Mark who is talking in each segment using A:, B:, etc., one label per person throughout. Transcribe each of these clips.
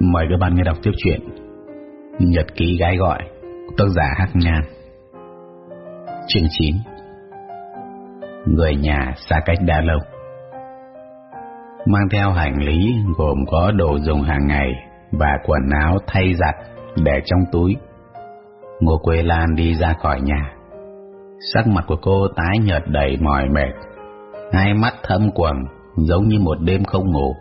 A: Mời các bạn nghe đọc tiếp chuyện Nhật ký gái gọi Tác giả Hắc Nhan. Chương 9 Người nhà xa cách đã lâu. Mang theo hành lý, gồm có đồ dùng hàng ngày Và quần áo thay giặt để trong túi. Ngô Quế Lan đi ra khỏi nhà. Sắc mặt của cô tái nhợt đầy mỏi mệt. Hai mắt thâm quầng, Giống như một đêm không ngủ.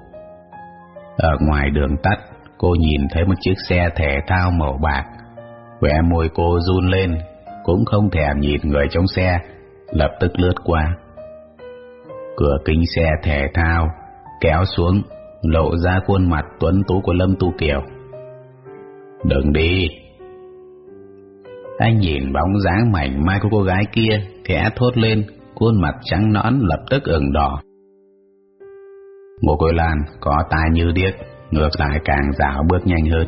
A: Ở ngoài đường tắt Cô nhìn thấy một chiếc xe thể thao màu bạc. Quẹ môi cô run lên, Cũng không thèm nhìn người trong xe, Lập tức lướt qua. Cửa kính xe thể thao Kéo xuống, Lộ ra khuôn mặt tuấn tú của Lâm Tu Kiều. Đừng đi. Anh nhìn bóng dáng mảnh mai của cô gái kia, Khẽ thốt lên, Khuôn mặt trắng nõn lập tức ửng đỏ. Ngô cô Lan, có tai như điếc ngược lại càng dạo bước nhanh hơn.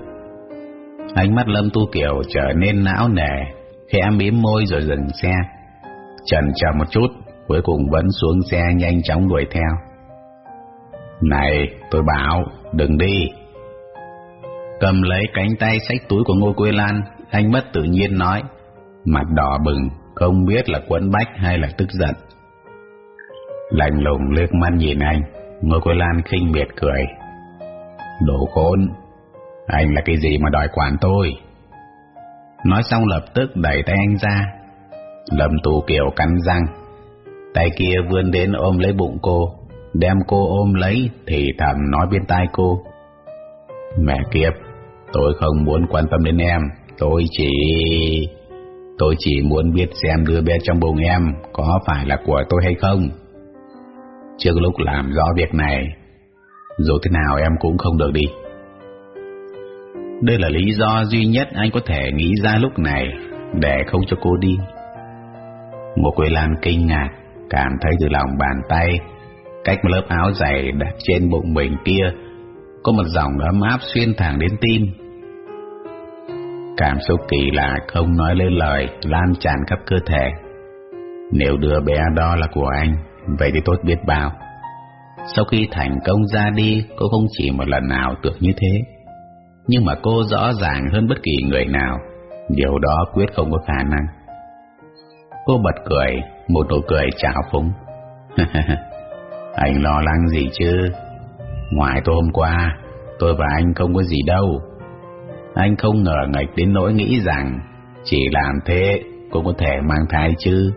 A: Ánh mắt Lâm Tu Kiều trở nên não nề, khẽ mím môi rồi dừng xe. Chần chờ một chút, cuối cùng vẫn xuống xe nhanh chóng đuổi theo. Này, tôi bảo, đừng đi. Cầm lấy cánh tay xách túi của Ngô Quế Lan, anh mất tự nhiên nói, mặt đỏ bừng, không biết là quấn bách hay là tức giận. Lạnh lùng liếc mắt nhìn anh, Ngô Quế Lan khinh biệt cười, Đồ khốn, Anh là cái gì mà đòi quản tôi? Nói xong lập tức đẩy tay anh ra Lâm tù kiểu cắn răng. Tay kia vươn đến ôm lấy bụng cô, Đem cô ôm lấy Thì thầm nói bên tai cô. Mẹ kiếp, Tôi không muốn quan tâm đến em, Tôi chỉ Tôi chỉ muốn biết xem đứa bé trong bụng em Có phải là của tôi hay không. Trước lúc làm rõ việc này dù thế nào em cũng không được đi. Đây là lý do duy nhất anh có thể nghĩ ra lúc này Để không cho cô đi. Một quê Lan kinh ngạc, Cảm thấy từ lòng bàn tay, Cách một lớp áo dày đặt trên bụng mình kia, Có một dòng ấm áp xuyên thẳng đến tim. Cảm xúc kỳ lạ không nói lên lời, Lan tràn khắp cơ thể. Nếu đứa bé đó là của anh, Vậy thì tốt biết bao sau khi thành công ra đi, cô không chỉ một lần nào tưởng như thế. Nhưng mà cô rõ ràng hơn bất kỳ người nào, điều đó quyết không có khả năng. Cô bật cười, một nụ cười trào phúng. anh lo lắng gì chứ? Ngoài tôi hôm qua, tôi và anh không có gì đâu. Anh không ngờ ngạch đến nỗi nghĩ rằng chỉ làm thế cũng có thể mang thai chứ.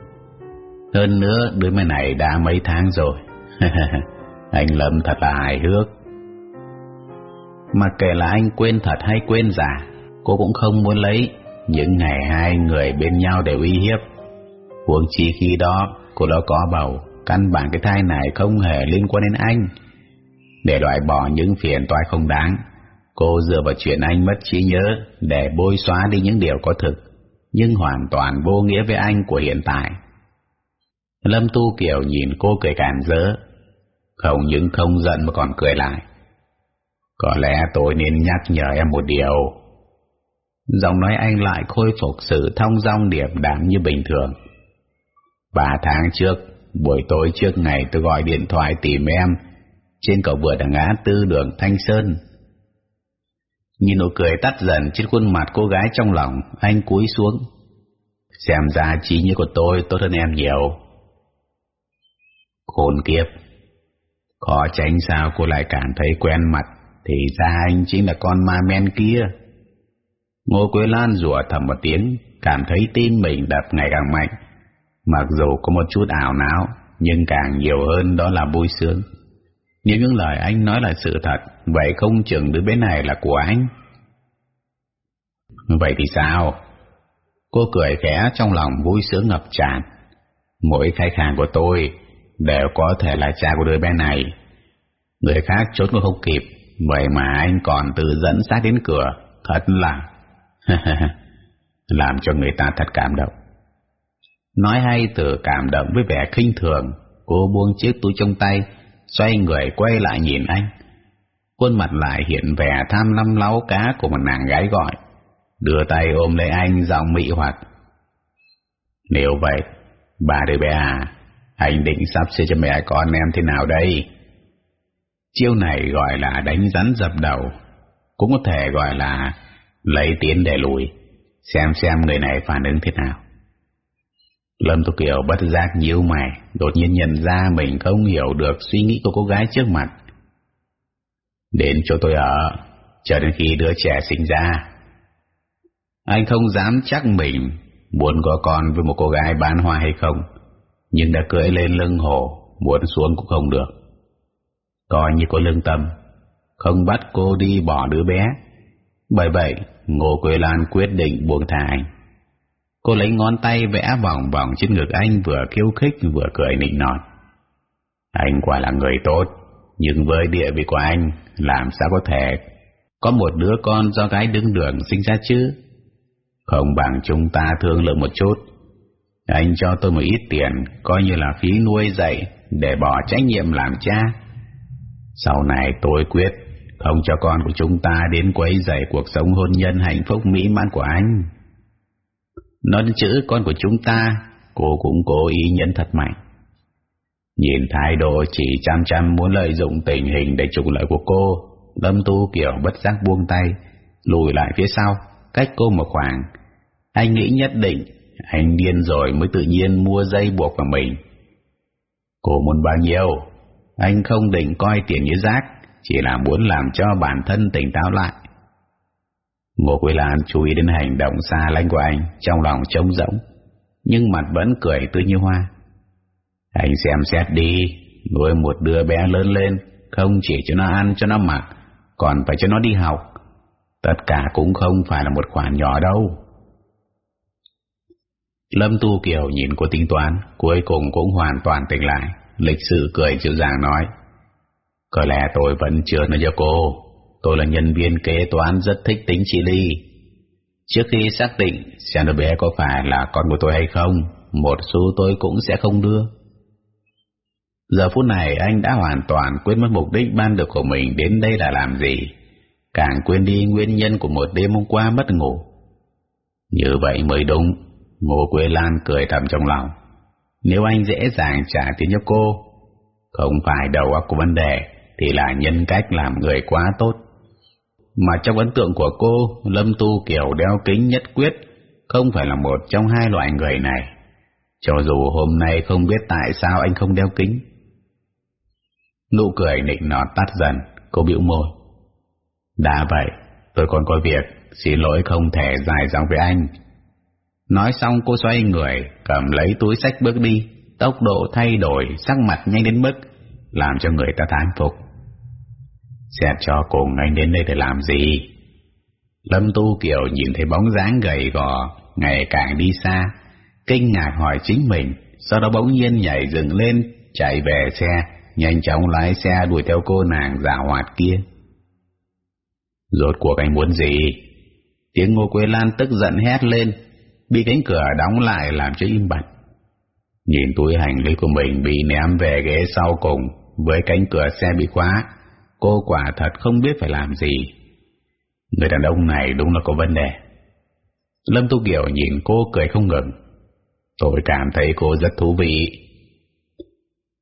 A: Hơn nữa, đứa mẹ này đã mấy tháng rồi. Anh Lâm thật là hài hước. Mà kể là anh quên thật hay quên giả, cô cũng không muốn lấy những ngày hai người bên nhau để uy hiếp. Huống chi khi đó cô đã có bầu, căn bản cái thai này không hề liên quan đến anh. Để loại bỏ những phiền toái không đáng, cô dựa vào chuyện anh mất trí nhớ để bôi xóa đi những điều có thực, nhưng hoàn toàn vô nghĩa với anh của hiện tại. Lâm Tu Kiều nhìn cô cười càn rỡ, không những không giận mà còn cười lại. Có lẽ tôi nên nhắc nhở em một điều. Giọng nói anh lại khôi phục sự thông dong điệp đạm như bình thường. Ba tháng trước, buổi tối trước ngày tôi gọi điện thoại tìm em trên cầu vượt ở ngã tư đường Thanh Sơn. Nhìn nụ cười tắt dần trên khuôn mặt cô gái trong lòng, anh cúi xuống. Xem ra trí nhớ của tôi tốt hơn em nhiều. Khốn kiếp, Khó tránh sao, cô lại cảm thấy quen mặt. Thì ra anh chính là con ma men kia. Ngô Quế Lan rủa thầm một tiếng, Cảm thấy tim mình đập ngày càng mạnh. Mặc dù có một chút ảo não, Nhưng càng nhiều hơn đó là vui sướng. Nhưng những lời anh nói là sự thật, Vậy không chừng đứa bé này là của anh. Vậy thì sao? Cô cười khẽ trong lòng vui sướng ngập tràn. Mỗi khách hàng của tôi đều có thể là cha của đứa bé này. Người khác chốt cũng không kịp, vậy mà anh còn tự dẫn sát đến cửa, thật là... làm cho người ta thật cảm động. Nói hay từ cảm động với vẻ khinh thường, cô buông chiếc túi trong tay, xoay người quay lại nhìn anh. Khuôn mặt lại hiện vẻ tham lam láu cá của một nàng gái gọi, đưa tay ôm lấy anh giọng mị hoặc. Nếu vậy, bà đứa bé à, anh định sắp xếp cho mẹ con em thế nào đây? Chiêu này gọi là đánh rắn dập đầu. cũng có thể gọi là lấy tiến để lùi, xem xem người này phản ứng thế nào. Lâm Thục Kiều bất giác nhíu mày, đột nhiên nhận ra mình không hiểu được suy nghĩ của cô gái trước mặt. Đến chỗ tôi ở, chờ đến khi đứa trẻ sinh ra. Anh không dám chắc mình muốn có con với một cô gái bán hoa hay không, nhưng đã cưỡi lên lưng hồ, muốn xuống cũng không được. Coi như có lương tâm, không bắt cô đi bỏ đứa bé. Bởi vậy, Ngô Quế Lan quyết định buông thả anh. Cô lấy ngón tay vẽ vòng vòng trên ngực anh vừa khiêu khích vừa cười nịnh nọt. Anh quả là người tốt, nhưng với địa vị của anh, làm sao có thể có một đứa con do gái đứng đường sinh ra chứ? Không bằng chúng ta thương lượng một chút. Anh cho tôi một ít tiền, coi như là phí nuôi dạy, để bỏ trách nhiệm làm cha. Sau này tôi quyết không cho con của chúng ta đến quấy rầy cuộc sống hôn nhân hạnh phúc mỹ mãn của anh. Nói đến chữ con của chúng ta, cô cũng cố ý nhấn thật mạnh. Nhìn thái độ chỉ chăm chăm muốn lợi dụng tình hình để trục lợi của cô, Lâm Tu Kiều bất giác buông tay, lùi lại phía sau, cách cô một khoảng. Anh nghĩ nhất định, anh điên rồi mới tự nhiên mua dây buộc vào mình. Cô muốn bao nhiêu? Anh không định coi tiền như rác, chỉ là muốn làm cho bản thân tỉnh táo lại. Ngô Quế Lan chú ý đến hành động xa lánh của anh, trong lòng trống rỗng, nhưng mặt vẫn cười tươi như hoa. Anh xem xét đi, nuôi một đứa bé lớn lên, không chỉ cho nó ăn, cho nó mặc, còn phải cho nó đi học. Tất cả cũng không phải là một khoản nhỏ đâu. Lâm Tu Kiều nhìn cô tính toán, cuối cùng cũng hoàn toàn tỉnh lại, lịch sự cười dịu dàng nói. Có lẽ tôi vẫn chưa nói cho cô, tôi là nhân viên kế toán rất thích tính chị ly. Trước khi xác định xem đứa bé có phải là con của tôi hay không, một xu tôi cũng sẽ không đưa. Giờ phút này anh đã hoàn toàn quên mất mục đích ban được của mình đến đây là làm gì, càng quên đi nguyên nhân của một đêm hôm qua mất ngủ. Như vậy mới đúng, Ngô Quế Lan cười thầm trong lòng. Nếu anh dễ dàng trả tiền cho cô, không phải đầu óc của vấn đề, thì là nhân cách làm người quá tốt. Mà trong ấn tượng của cô, Lâm Tu Kiều đeo kính nhất quyết, không phải là một trong hai loại người này. Cho dù hôm nay không biết tại sao anh không đeo kính. Nụ cười nịnh nọt tắt dần, cô bĩu môi. Đã vậy, tôi còn có việc, xin lỗi không thể dài dòng với anh. Nói xong cô xoay người, cầm lấy túi sách bước đi, tốc độ thay đổi, sắc mặt nhanh đến mức làm cho người ta thán phục. Xét cho cùng anh đến đây để làm gì? Lâm Tu Kiều nhìn thấy bóng dáng gầy gò, ngày càng đi xa, kinh ngạc hỏi chính mình, sau đó bỗng nhiên nhảy dựng lên, chạy về xe, nhanh chóng lái xe đuổi theo cô nàng giả hoạt kia. Rốt cuộc anh muốn gì? Tiếng Ngô Quế Lan tức giận hét lên, bị cánh cửa đóng lại làm cho im bặt. Nhìn túi hành lý của mình bị ném về ghế sau cùng, với cánh cửa xe bị khóa, cô quả thật không biết phải làm gì. Người đàn ông này đúng là có vấn đề. Lâm Tu Kiều nhìn cô cười không ngừng. Tôi cảm thấy cô rất thú vị.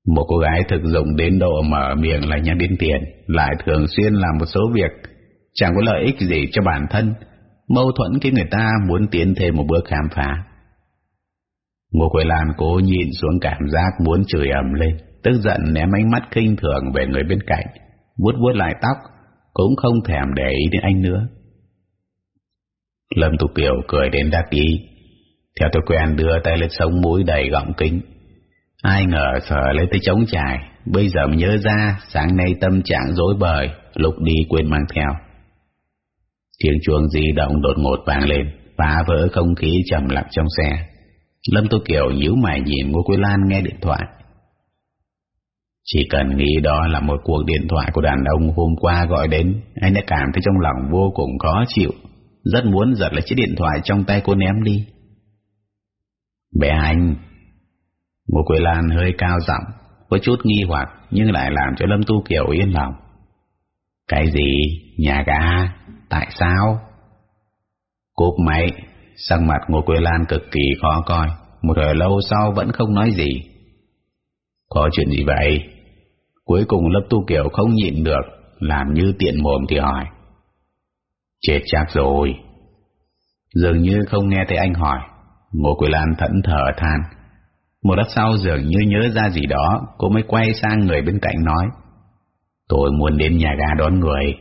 A: Một cô gái thực dụng đến độ mở miệng là nhắc đến tiền, lại thường xuyên làm một số việc chẳng có lợi ích gì cho bản thân, mâu thuẫn khi người ta muốn tiến thêm một bước khám phá. Ngô Quế Lan cố nhìn xuống cảm giác muốn chửi ầm lên, tức giận ném ánh mắt khinh thường về người bên cạnh, vuốt vuốt lại tóc, cũng không thèm để ý đến anh nữa. Lâm Tục Kiều cười đến đắc ý, theo tôi quen đưa tay lên sống mũi đầy gọng kính. Ai ngờ sợ lấy tới chống trải, bây giờ mới nhớ ra sáng nay tâm trạng dối bời, lục đi quên mang theo. Tiếng chuông di động đột ngột vang lên, phá vỡ không khí trầm lặng trong xe. Lâm Tô Kiều nhíu mày nhìn Ngô Quế Lan nghe điện thoại. Chỉ cần nghĩ đó là một cuộc điện thoại của đàn ông hôm qua gọi đến, anh đã cảm thấy trong lòng vô cùng khó chịu, rất muốn giật lấy chiếc điện thoại trong tay cô ném đi. Bé anh, Ngô Quế Lan hơi cao giọng, có chút nghi hoặc nhưng lại làm cho Lâm Tu Kiều yên lòng. Cái gì? Nhà gà? Tại sao? Cúp máy, sắc mặt Ngô Quế Lan cực kỳ khó coi, một hồi lâu sau vẫn không nói gì. Có chuyện gì vậy? Cuối cùng Lâm Tu Kiều không nhịn được, làm như tiện mồm thì hỏi. Chết chắc rồi. Dường như không nghe thấy anh hỏi, Ngô Quỳ Lan thẫn thờ than. Một lát sau dường như nhớ ra gì đó, cô mới quay sang người bên cạnh nói. Tôi muốn đến nhà ga đón người.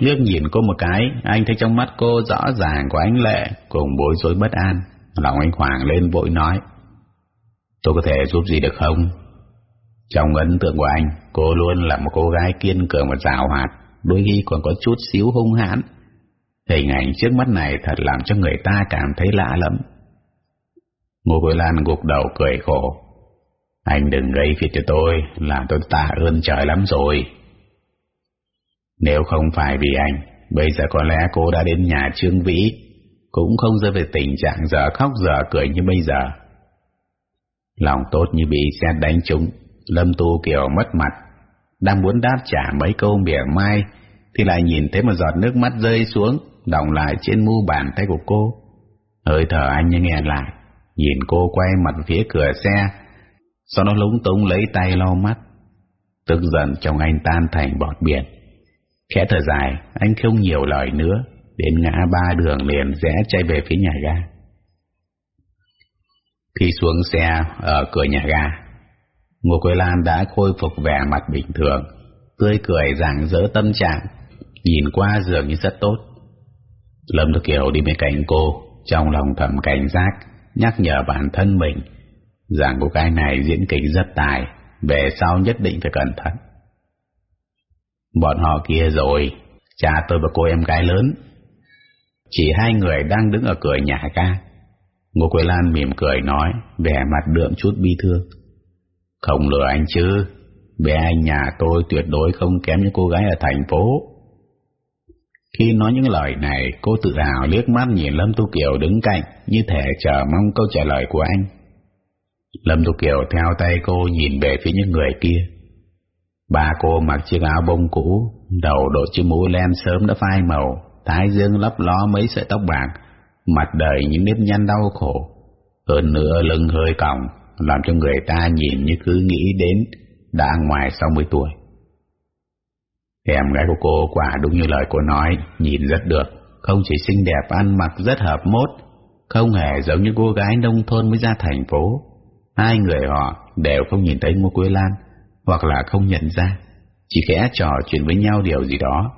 A: Liếc nhìn cô một cái, anh thấy trong mắt cô rõ ràng có ánh lệ cùng bối rối bất an. Lòng anh Hoàng lên vội nói. Tôi có thể giúp gì được không? Trong ấn tượng của anh, cô luôn là một cô gái kiên cường và rào hoạt, đôi khi còn có chút xíu hung hãn. Hình ảnh trước mắt này thật làm cho người ta cảm thấy lạ lắm. Ngô Quế Lan gục đầu cười khổ. Anh đừng gây phiền cho tôi, làm tôi tạ ơn trời lắm rồi. Nếu không phải vì anh, bây giờ có lẽ cô đã đến nhà Trương Vĩ, cũng không rơi về tình trạng giờ khóc giờ cười như bây giờ. Lòng tốt như bị xét đánh trúng, Lâm Tu Kiều mất mặt, đang muốn đáp trả mấy câu mỉa mai, thì lại nhìn thấy một giọt nước mắt rơi xuống, đọng lại trên mu bàn tay của cô. Hơi thở anh như nghe lại, nhìn cô quay mặt phía cửa xe, sau đó lúng túng lấy tay lau mắt. Tức giận trong anh tan thành bọt biển. Khẽ thở dài, anh không nhiều lời nữa, đến ngã ba đường liền rẽ chạy về phía nhà ga. Khi xuống xe ở cửa nhà ga, Ngô Quế Lan đã khôi phục vẻ mặt bình thường, tươi cười rạng rỡ tâm trạng, nhìn qua dường như rất tốt. Lâm Đức Kiều đi bên cạnh cô, trong lòng thầm cảnh giác, nhắc nhở bản thân mình rằng cô gái này diễn kịch rất tài, về sau nhất định phải cẩn thận. Bọn họ kia rồi, cha tôi và cô em gái lớn. Chỉ hai người đang đứng ở cửa nhà ca. Ngô Quế Lan mỉm cười nói, vẻ mặt đượm chút bi thương. Không lừa anh chứ, bé anh nhà tôi tuyệt đối không kém những cô gái ở thành phố. Khi nói những lời này, cô tự hào liếc mắt nhìn Lâm Tu Kiều đứng cạnh, như thể chờ mong câu trả lời của anh. Lâm Tu Kiều theo tay cô nhìn về phía những người kia. Ba cô mặc chiếc áo bông cũ, đầu đội chiếc mũ len sớm đã phai màu, thái dương lấp ló mấy sợi tóc bạc, mặt đầy những nếp nhăn đau khổ. Hơn nữa lưng hơi còng, làm cho người ta nhìn như cứ nghĩ đến đã ngoài 60 tuổi. Em gái của cô quả đúng như lời cô nói, nhìn rất được, không chỉ xinh đẹp ăn mặc rất hợp mốt, không hề giống như cô gái nông thôn mới ra thành phố. Hai người họ đều không nhìn thấy Ngô Quế Lan, hoặc là không nhận ra, chỉ khẽ trò chuyện với nhau điều gì đó.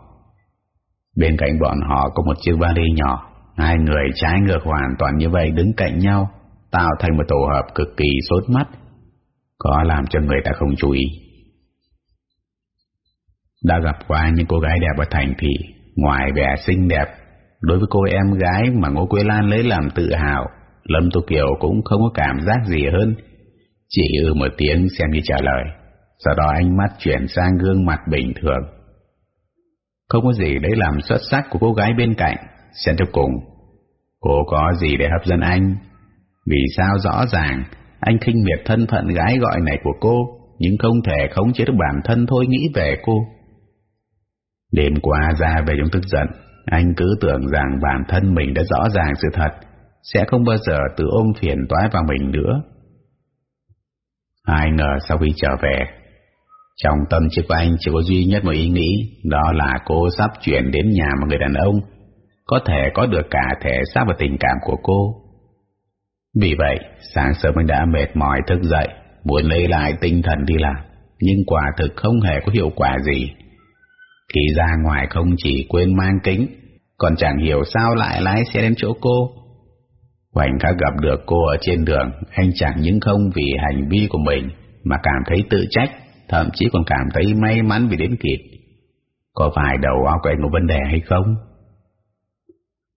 A: Bên cạnh bọn họ có một chiếc vali nhỏ, hai người trái ngược hoàn toàn như vậy đứng cạnh nhau, tạo thành một tổ hợp cực kỳ sốt mắt, có làm cho người ta không chú ý. Đã gặp qua những cô gái đẹp ở thành thị, ngoài vẻ xinh đẹp, đối với cô em gái mà Ngô Quế Lan lấy làm tự hào, Lâm Tô Kiều cũng không có cảm giác gì hơn, chỉ ư một tiếng xem như trả lời, sau đó ánh mắt chuyển sang gương mặt bình thường. Không có gì đấy làm xuất sắc của cô gái bên cạnh, xem cho cùng, cô có gì để hấp dẫn anh, vì sao rõ ràng anh khinh miệt thân phận gái gọi này của cô, nhưng không thể khống chế được bản thân thôi nghĩ về cô. Đêm qua ra về trong tức giận, anh cứ tưởng rằng bản thân mình đã rõ ràng sự thật, sẽ không bao giờ tự ôm phiền toái vào mình nữa. Ai ngờ sau khi trở về, trong tâm trí của anh chỉ có duy nhất một ý nghĩ, đó là cô sắp chuyển đến nhà một người đàn ông, có thể có được cả thể xác và tình cảm của cô. Vì vậy, sáng sớm anh đã mệt mỏi thức dậy, muốn lấy lại tinh thần đi làm, nhưng quả thực không hề có hiệu quả gì. Khi ra ngoài không chỉ quên mang kính, còn chẳng hiểu sao lại lái xe đến chỗ cô. Khoảnh khắc gặp được cô ở trên đường, anh chẳng những không vì hành vi của mình mà cảm thấy tự trách, thậm chí còn cảm thấy may mắn vì đến kịp. Có phải đầu óc anh có vấn đề hay không?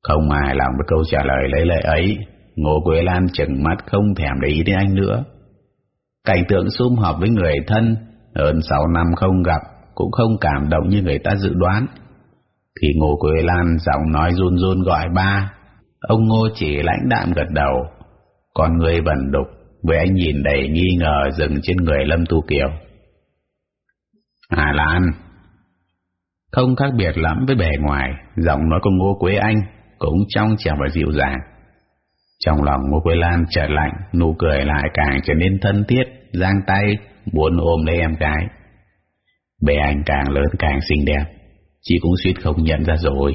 A: Không ai lòng với câu trả lời lấy lệ ấy, Ngô Quế Lan chừng mắt không thèm để ý đến anh nữa. Cảnh tượng sum họp với người thân, hơn sáu năm không gặp, cũng không cảm động như người ta dự đoán. Thì Ngô Quế Lan giọng nói run run gọi ba, ông Ngô chỉ lãnh đạm gật đầu, còn người vẩn đục với anh nhìn đầy nghi ngờ dừng trên người Lâm Tu Kiều. Hà Lan, không khác biệt lắm với bề ngoài, giọng nói của Ngô Quế Anh cũng trong trẻo và dịu dàng. Trong lòng Ngô Quế Lan trở lạnh, nụ cười lại càng trở nên thân thiết, giang tay, muốn ôm lấy em gái. Bé anh càng lớn càng xinh đẹp, Chị cũng suýt không nhận ra rồi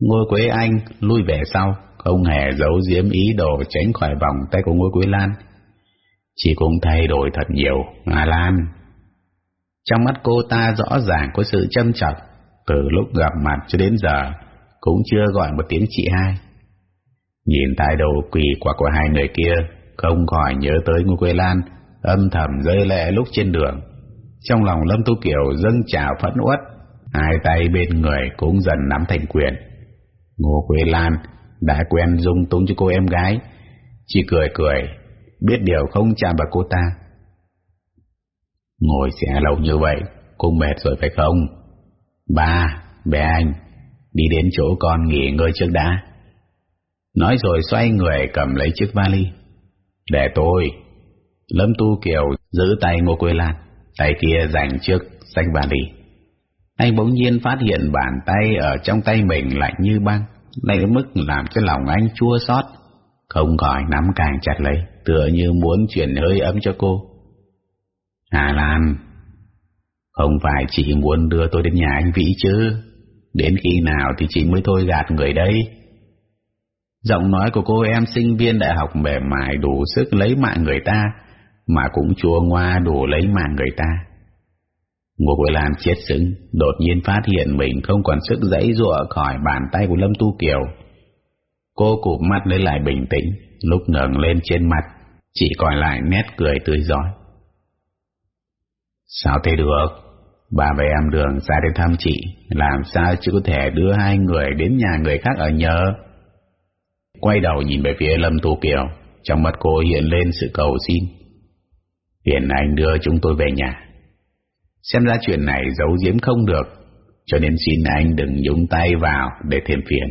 A: Ngô Quế Anh lui về sau Không hề giấu giếm ý đồ tránh khỏi vòng tay của Ngô Quế Lan Chị cũng thay đổi thật nhiều Hà Lan trong mắt cô ta rõ ràng có sự châm chọc. Từ lúc gặp mặt cho đến giờ, Cũng chưa gọi một tiếng chị hai. Nhìn thái độ quỳ quả của hai người kia, Không khỏi nhớ tới ngôi Quế Lan, Âm thầm rơi lệ lúc trên đường. Trong lòng Lâm Tu Kiều dâng trào phẫn uất, Hai tay bên người cũng dần nắm thành quyền. Ngô Quế Lan đã quen dung túng cho cô em gái, Chỉ cười cười, Biết điều không chạm vào cô ta. Ngồi xe lâu như vậy Cũng mệt rồi phải không? Ba, bé anh Đi đến chỗ con nghỉ ngơi trước đã. Nói rồi xoay người cầm lấy chiếc vali. Để tôi. Lâm Tu Kiều giữ tay Ngô Quê Lan Tay kia dành trước sách vali. Anh bỗng nhiên phát hiện bàn tay ở trong tay mình lạnh như băng, lạnh đến mức làm cho lòng anh chua xót, không khỏi nắm càng chặt lấy, tựa như muốn chuyển hơi ấm cho cô. Hà Lan, không phải chị muốn đưa tôi đến nhà anh Vĩ chứ, đến khi nào thì chị mới thôi gạt người đây. Giọng nói của cô em sinh viên đại học mềm mại đủ sức lấy mạng người ta, mà cũng chua ngoa đủ lấy mạng người ta. Ngô Quế Lan chết sững, đột nhiên phát hiện mình không còn sức dãy dụa khỏi bàn tay của Lâm Tu Kiều. Cô cụp mắt lấy lại bình tĩnh, lúc ngẩng lên trên mặt, chỉ còn lại nét cười tươi giói. Sao thế được? Bà và em đường ra đến thăm chị, làm sao chứ có thể đưa hai người đến nhà người khác ở nhờ? Quay đầu nhìn về phía Lâm Tu Kiều, trong mắt cô hiện lên sự cầu xin. Hiện anh đưa chúng tôi về nhà. Xem ra chuyện này giấu giếm không được, cho nên xin anh đừng nhúng tay vào để thêm phiền.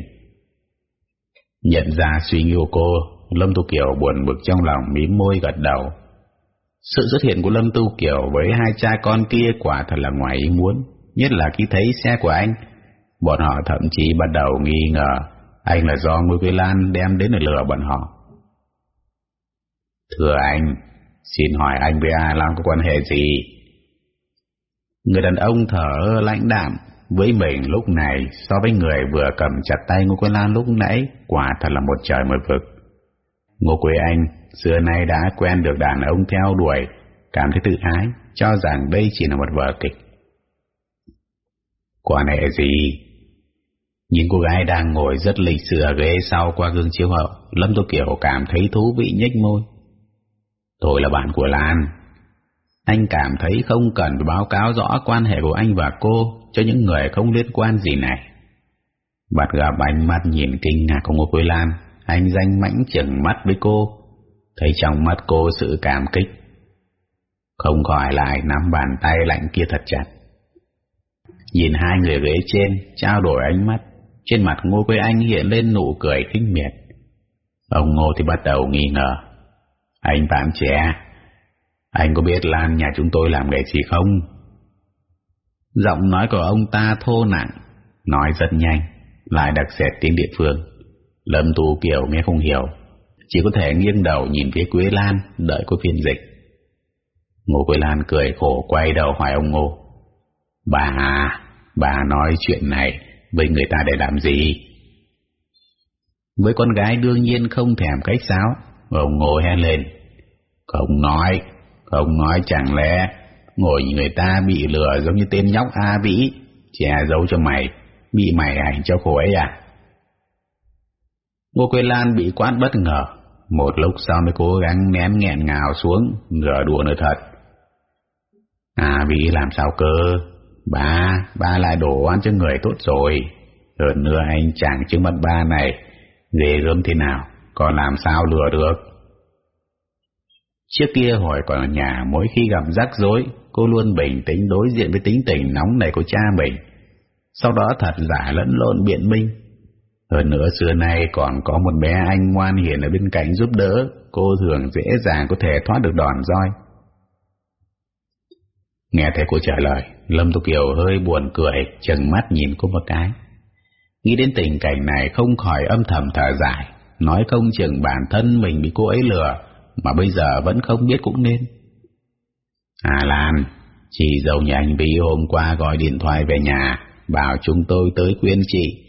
A: Nhận ra suy nghĩ của cô, Lâm Tu Kiều buồn bực trong lòng mím môi gật đầu. Sự xuất hiện của Lâm Tu Kiều với hai cha con kia quả thật là ngoài ý muốn, nhất là khi thấy xe của anh. Bọn họ thậm chí bắt đầu nghi ngờ anh là do Ngô Quế Lan đem đến để lừa bọn họ. Thưa anh, xin hỏi anh với A làm có quan hệ gì? Người đàn ông thở lãnh đạm với mình lúc này so với người vừa cầm chặt tay Ngô Quế Lan lúc nãy quả thật là một trời một vực. Ngô Quế Anh xưa nay đã quen được đàn ông theo đuổi, cảm thấy tự ái, cho rằng đây chỉ là một vở kịch. Quan hệ gì? Nhìn cô gái đang ngồi rất lịch sự ở ghế sau qua gương chiếu hậu, Lâm Tô Kiều cảm thấy thú vị nhếch môi. Tôi là bạn của Lan, anh cảm thấy không cần báo cáo rõ quan hệ của anh và cô cho những người không liên quan gì này. Bắt gặp ánh mắt nhìn kinh ngạc của Ngô Quế Lan, anh danh mãnh chừng mắt với cô, thấy trong mắt cô sự cảm kích. Không khỏi lại nắm bàn tay lạnh kia thật chặt. Nhìn hai người ghế trên, trao đổi ánh mắt, trên mặt Ngô Quế Anh hiện lên nụ cười khinh miệt. Ông Ngô thì bắt đầu nghi ngờ. Anh bạn trẻ, anh có biết Lan nhà chúng tôi làm nghề gì không? Giọng nói của ông ta thô nặng, nói rất nhanh, lại đặc sệt tiếng địa phương. Lâm Tu Kiều nghe không hiểu, chỉ có thể nghiêng đầu nhìn phía Quế Lan, đợi có phiên dịch. Ngô Quế Lan cười khổ quay đầu hỏi ông Ngô. Bà, bà nói chuyện này với người ta để làm gì? Với con gái đương nhiên không thèm cách sáo, ông Ngô hét lên. Không nói, không nói chẳng lẽ ngồi người ta bị lừa giống như tên nhóc A Vĩ, che giấu cho mày, bị mày ảnh cho khổ ấy à? Ngô Quế Lan bị quát bất ngờ, một lúc sau mới cố gắng ném nghẹn ngào xuống, ngửa đùa nữa thật. À vì làm sao cơ? Ba, ba lại đổ ăn cho người tốt rồi. Hơn nữa anh chàng trước mặt ba này, ghê gớm thế nào, còn làm sao lừa được? Trước kia hồi còn ở nhà mỗi khi gặp rắc rối, cô luôn bình tĩnh đối diện với tính tình nóng này của cha mình. Sau đó thật giả lẫn lộn biện minh. Hơn nữa xưa nay còn có một bé anh ngoan hiền ở bên cạnh giúp đỡ, cô thường dễ dàng có thể thoát được đòn roi. Nghe thấy cô trả lời, Lâm Tục Kiều hơi buồn cười, chừng mắt nhìn cô một cái. Nghĩ đến tình cảnh này không khỏi âm thầm thở dài, nói không chừng bản thân mình bị cô ấy lừa, mà bây giờ vẫn không biết cũng nên. À Lan, Chị dâu nhà anh Vy hôm qua gọi điện thoại về nhà, bảo chúng tôi tới khuyên chị,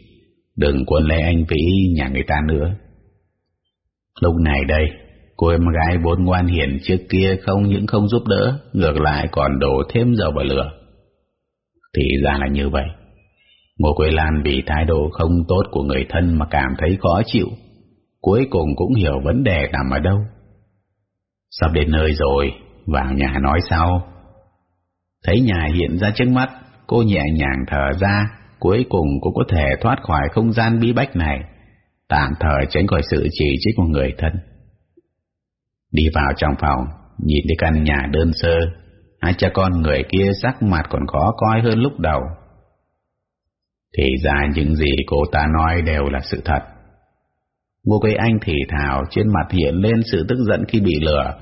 A: đừng cuốn lấy anh Vĩ nhà người ta nữa. Lúc này đây, cô em gái bốn ngoan hiền trước kia không những không giúp đỡ, ngược lại còn đổ thêm dầu vào lửa. Thì ra là như vậy. Ngô Quế Lan vì thái độ không tốt của người thân mà cảm thấy khó chịu, cuối cùng cũng hiểu vấn đề nằm ở đâu. Sắp đến nơi rồi, vào nhà nói sau. Thấy nhà hiện ra trước mắt, cô nhẹ nhàng thở ra, cuối cùng cũng có thể thoát khỏi không gian bí bách này, tạm thời tránh khỏi sự chỉ trích của người thân. Đi vào trong phòng, nhìn thấy căn nhà đơn sơ, hai cha con người kia sắc mặt còn khó coi hơn lúc đầu. Thì ra những gì cô ta nói đều là sự thật. Ngô Quế Anh thì thào trên mặt hiện lên sự tức giận khi bị lừa,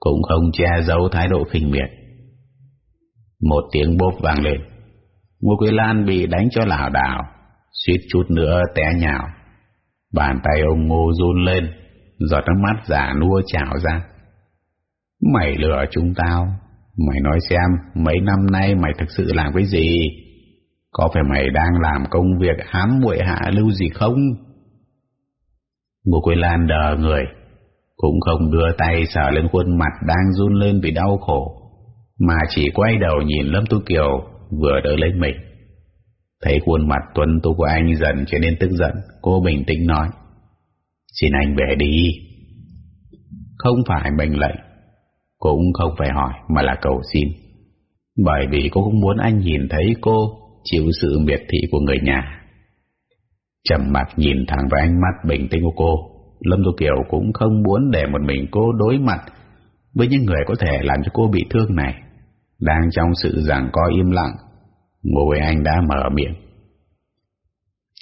A: cũng không che giấu thái độ khinh miệt. Một tiếng bốp vang lên, Ngô Quế Lan bị đánh cho lảo đảo, suýt chút nữa té nhào. Bàn tay ông Ngô run lên, giọt nước mắt giả nua trào ra. Mày lừa chúng tao, mày nói xem mấy năm nay mày thực sự làm cái gì? Có phải mày đang làm công việc hám muội hạ lưu gì không? Ngô Quế Lan đờ người, cũng không đưa tay sờ lên khuôn mặt đang run lên vì đau khổ, mà chỉ quay đầu nhìn Lâm Tu Kiều vừa đỡ lấy mình. Thấy khuôn mặt tuấn tú của anh dần trở nên tức giận, cô bình tĩnh nói, Xin anh về đi. Không phải mệnh lệnh, cũng không phải hỏi mà là cầu xin. Bởi vì cô không muốn anh nhìn thấy cô chịu sự miệt thị của người nhà. Trầm mặt nhìn thẳng vào ánh mắt bình tĩnh của cô, Lâm Tô Kiều cũng không muốn để một mình cô đối mặt với những người có thể làm cho cô bị thương này. Đang trong sự giảng co im lặng, ngồi anh đã mở miệng.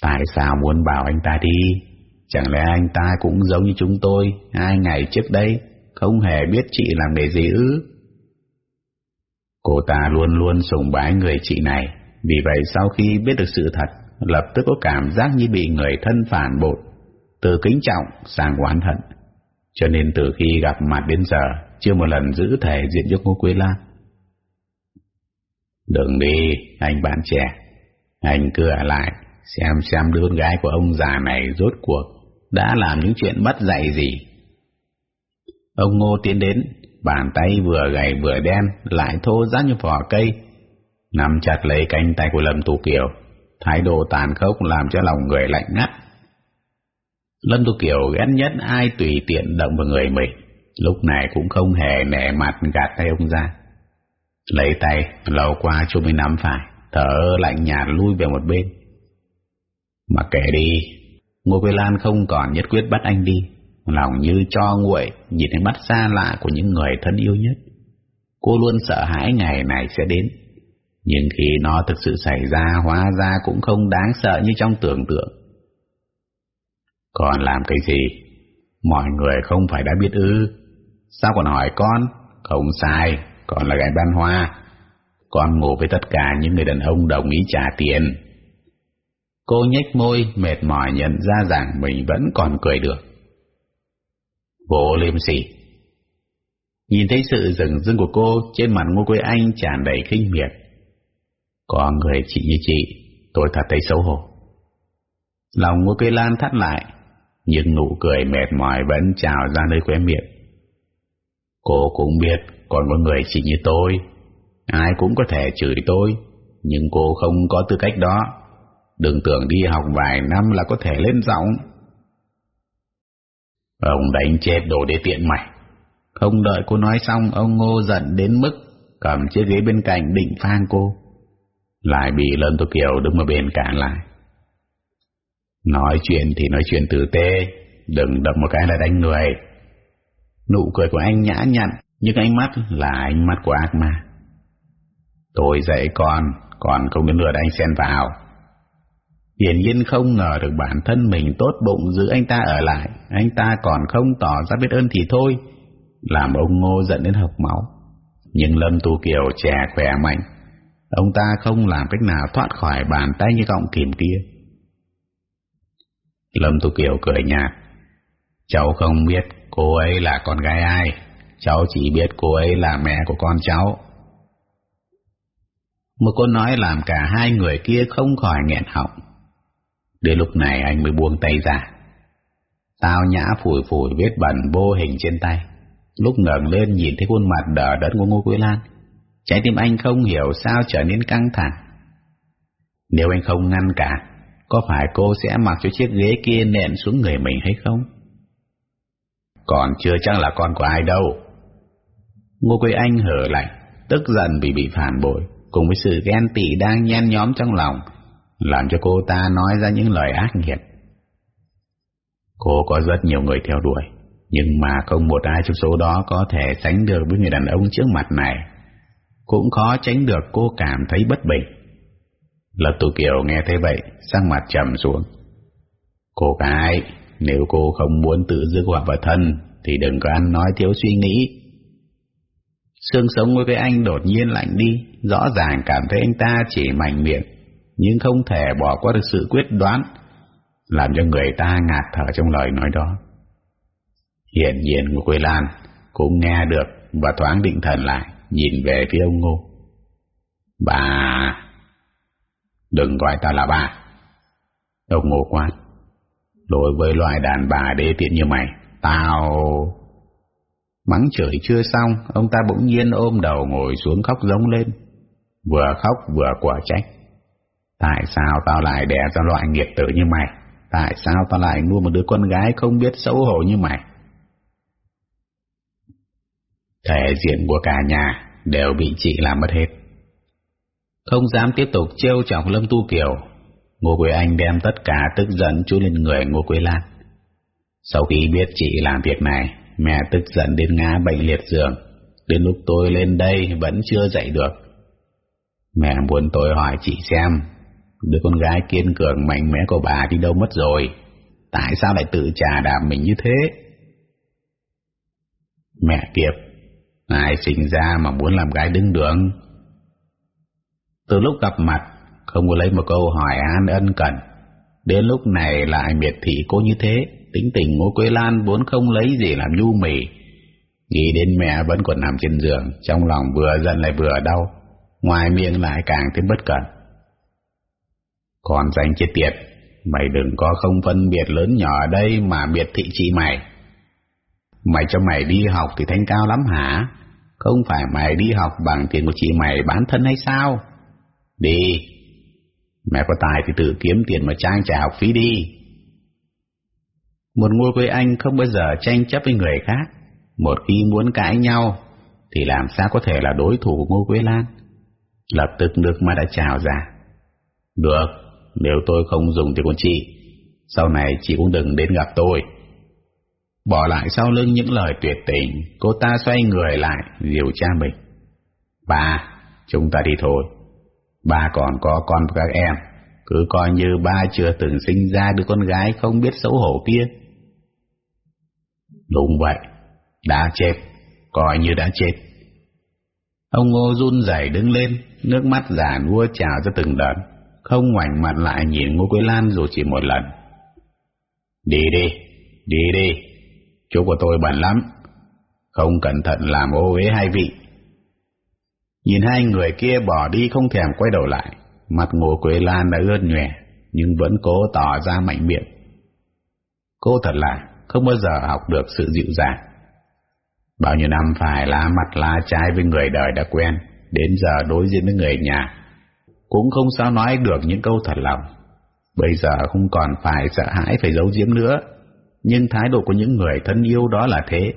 A: Tại sao muốn bảo anh ta đi? Chẳng lẽ anh ta cũng giống như chúng tôi hai ngày trước đây, không hề biết chị làm nghề gì ư? Cô ta luôn luôn sùng bái người chị này, vì vậy sau khi biết được sự thật, lập tức có cảm giác như bị người thân phản bội, từ kính trọng sang oán hận. Cho nên từ khi gặp mặt đến giờ, chưa một lần giữ thể diện cho cô Quế Lan. Đừng đi, anh bạn trẻ, anh cứ ở lại, xem xem đứa con gái của ông già này rốt cuộc đã làm những chuyện bất dạy gì. Ông Ngô tiến đến, bàn tay vừa gầy vừa đen, lại thô ráp như vỏ cây, nắm chặt lấy cánh tay của Lâm Tu Kiều, thái độ tàn khốc làm cho lòng người lạnh ngắt. Lâm Tu Kiều ghét nhất ai tùy tiện động vào người mình, lúc này cũng không hề nể mặt gạt tay ông ra. Lấy tay, lâu qua chú mới nắm phải, thở lạnh nhạt lui về một bên. Mà kể đi, Ngô Quế Lan không còn nhất quyết bắt anh đi, lòng như cho nguội nhìn thấy mắt xa lạ của những người thân yêu nhất. Cô luôn sợ hãi ngày này sẽ đến, nhưng khi nó thực sự xảy ra hóa ra cũng không đáng sợ như trong tưởng tượng. Còn làm cái gì? Mọi người không phải đã biết ư? Sao còn hỏi con? Không sai, còn là gái ban hoa. Con ngủ với tất cả những người đàn ông đồng ý trả tiền. Cô nhếch môi, mệt mỏi nhận ra rằng mình vẫn còn cười được. Vô liêm sỉ. Nhìn thấy sự rừng rưng của cô, trên mặt ngô quê anh tràn đầy khinh miệt. Có người chị như chị, tôi thật thấy xấu hổ. Lòng ngô quê lan thắt lại, nhưng nụ cười mệt mỏi vẫn trào ra nơi khóe miệng. Cô cũng biết còn có người chỉ như tôi, ai cũng có thể chửi tôi, nhưng cô không có tư cách đó. Đừng tưởng đi học vài năm là có thể lên giọng. Ông đánh chết đồ để tiện mày. Không đợi cô nói xong, ông Ngô giận đến mức cầm chiếc ghế bên cạnh định phang cô. Lại bị Lân Tô Kiều đứng ở bên cản lại. Nói chuyện thì nói chuyện tử tế, đừng đập một cái là đánh người. Nụ cười của anh nhã nhặn, nhưng ánh mắt là ánh mắt của ác ma. Tôi dạy con, còn không đến lượt anh xen vào. Hiển nhiên không ngờ được bản thân mình tốt bụng giữ anh ta ở lại, anh ta còn không tỏ ra biết ơn thì thôi, làm ông Ngô giận đến hộc máu. Nhưng Lâm Tu Kiều trẻ khỏe mạnh, ông ta không làm cách nào thoát khỏi bàn tay như gọng kìm kia. Lâm Tu Kiều cười nhạt, cháu không biết cô ấy là con gái ai, cháu chỉ biết cô ấy là mẹ của con cháu. Một câu nói làm cả hai người kia không khỏi nghẹn họng. Đến lúc này anh mới buông tay ra. Tao nhã phủi phủi vết bẩn vô hình trên tay. Lúc ngẩng lên nhìn thấy khuôn mặt đờ đẫn của Ngô Quế Lan, trái tim anh không hiểu sao trở nên căng thẳng. Nếu anh không ngăn cả, có phải cô sẽ mặc cho chiếc ghế kia nện xuống người mình hay không? Còn chưa chắc là con của ai đâu. Ngô Quế Anh hở lạnh, tức giận vì bị phản bội, cùng với sự ghen tị đang nhen nhóm trong lòng, làm cho cô ta nói ra những lời ác nghiệt. Cô có rất nhiều người theo đuổi, nhưng mà không một ai trong số đó có thể sánh được với người đàn ông trước mặt này. Cũng khó tránh được cô cảm thấy bất bình. Lật Tù Kiều nghe thấy vậy, sắc mặt trầm xuống. Cô gái, nếu cô không muốn tự dứt quả vào thân, thì đừng có ăn nói thiếu suy nghĩ. Sương sống với anh đột nhiên lạnh đi, rõ ràng cảm thấy anh ta chỉ mạnh miệng, nhưng không thể bỏ qua được sự quyết đoán, làm cho người ta ngạt thở trong lời nói đó. Hiện nhiên của Quế Lan cũng nghe được và thoáng định thần lại, nhìn về phía ông Ngô. Bà... Đừng gọi ta là bà. Ông Ngô quát. Đối với loại đàn bà đê tiện như mày, tao... Mắng chửi chưa xong, ông ta bỗng nhiên ôm đầu ngồi xuống khóc giống lên. Vừa khóc vừa quả trách. Tại sao tao lại đẻ ra loại nghiệt tử như mày? Tại sao tao lại nuôi một đứa con gái không biết xấu hổ như mày? Thể diện của cả nhà đều bị chị làm mất hết. Không dám tiếp tục trêu chọc Lâm Tu Kiều, Ngô Quế Anh đem tất cả tức giận chú lên người Ngô Quế Lan. Sau khi biết chị làm việc này, mẹ tức giận đến ngã bệnh liệt giường. Đến lúc tôi lên đây vẫn chưa dậy được. Mẹ muốn tôi hỏi chị xem, đứa con gái kiên cường mạnh mẽ của bà đi đâu mất rồi? Tại sao lại tự trả đạp mình như thế? Mẹ kiệp, ai sinh ra mà muốn làm gái đứng đường? Từ lúc gặp mặt, không có lấy một câu hỏi an ân cần. Đến lúc này lại miệt thị cô như thế, tính tình ngô Quế Lan vốn không lấy gì làm nhu mì. Nghĩ đến mẹ vẫn còn nằm trên giường, trong lòng vừa giận lại vừa đau, ngoài miệng lại càng thêm bất cẩn. Còn danh chết tiệt, mày đừng có không phân biệt lớn nhỏ ở đây mà biệt thị chị mày. Mày cho mày đi học thì thanh cao lắm hả? Không phải mày đi học bằng tiền của chị mày bán thân hay sao? Đi, mẹ có tài thì tự kiếm tiền mà trang trả học phí đi. Một ngôi quê anh không bao giờ tranh chấp với người khác. Một khi muốn cãi nhau, thì làm sao có thể là đối thủ của Ngô Quế Lan? Lập tức nước mắt đã trào ra. Được, nếu tôi không dùng thì con chị, sau này chị cũng đừng đến gặp tôi. Bỏ lại sau lưng những lời tuyệt tình, cô ta xoay người lại, dìu cha mình. Ba, chúng ta đi thôi. Ba còn có con các em, cứ coi như ba chưa từng sinh ra đứa con gái không biết xấu hổ kia. Đúng vậy, đã chết, coi như đã chết. Ông Ngô run rẩy đứng lên, nước mắt giả nua trào ra từng đợt, không ngoảnh mặt lại nhìn Ngô Quế Lan dù chỉ một lần. Đi đi, đi đi, chỗ của tôi bẩn lắm, không cẩn thận làm ô uế hai vị. Nhìn hai người kia bỏ đi không thèm quay đầu lại, mặt ngô Quế Lan đã ướt nhòe, nhưng vẫn cố tỏ ra mạnh miệng. Cô thật là không bao giờ học được sự dịu dàng. Bao nhiêu năm phải lá mặt lá trái với người đời đã quen, đến giờ đối diện với người nhà, cũng không sao nói được những câu thật lòng. Bây giờ không còn phải sợ hãi phải giấu giếm nữa, nhưng thái độ của những người thân yêu đó là thế.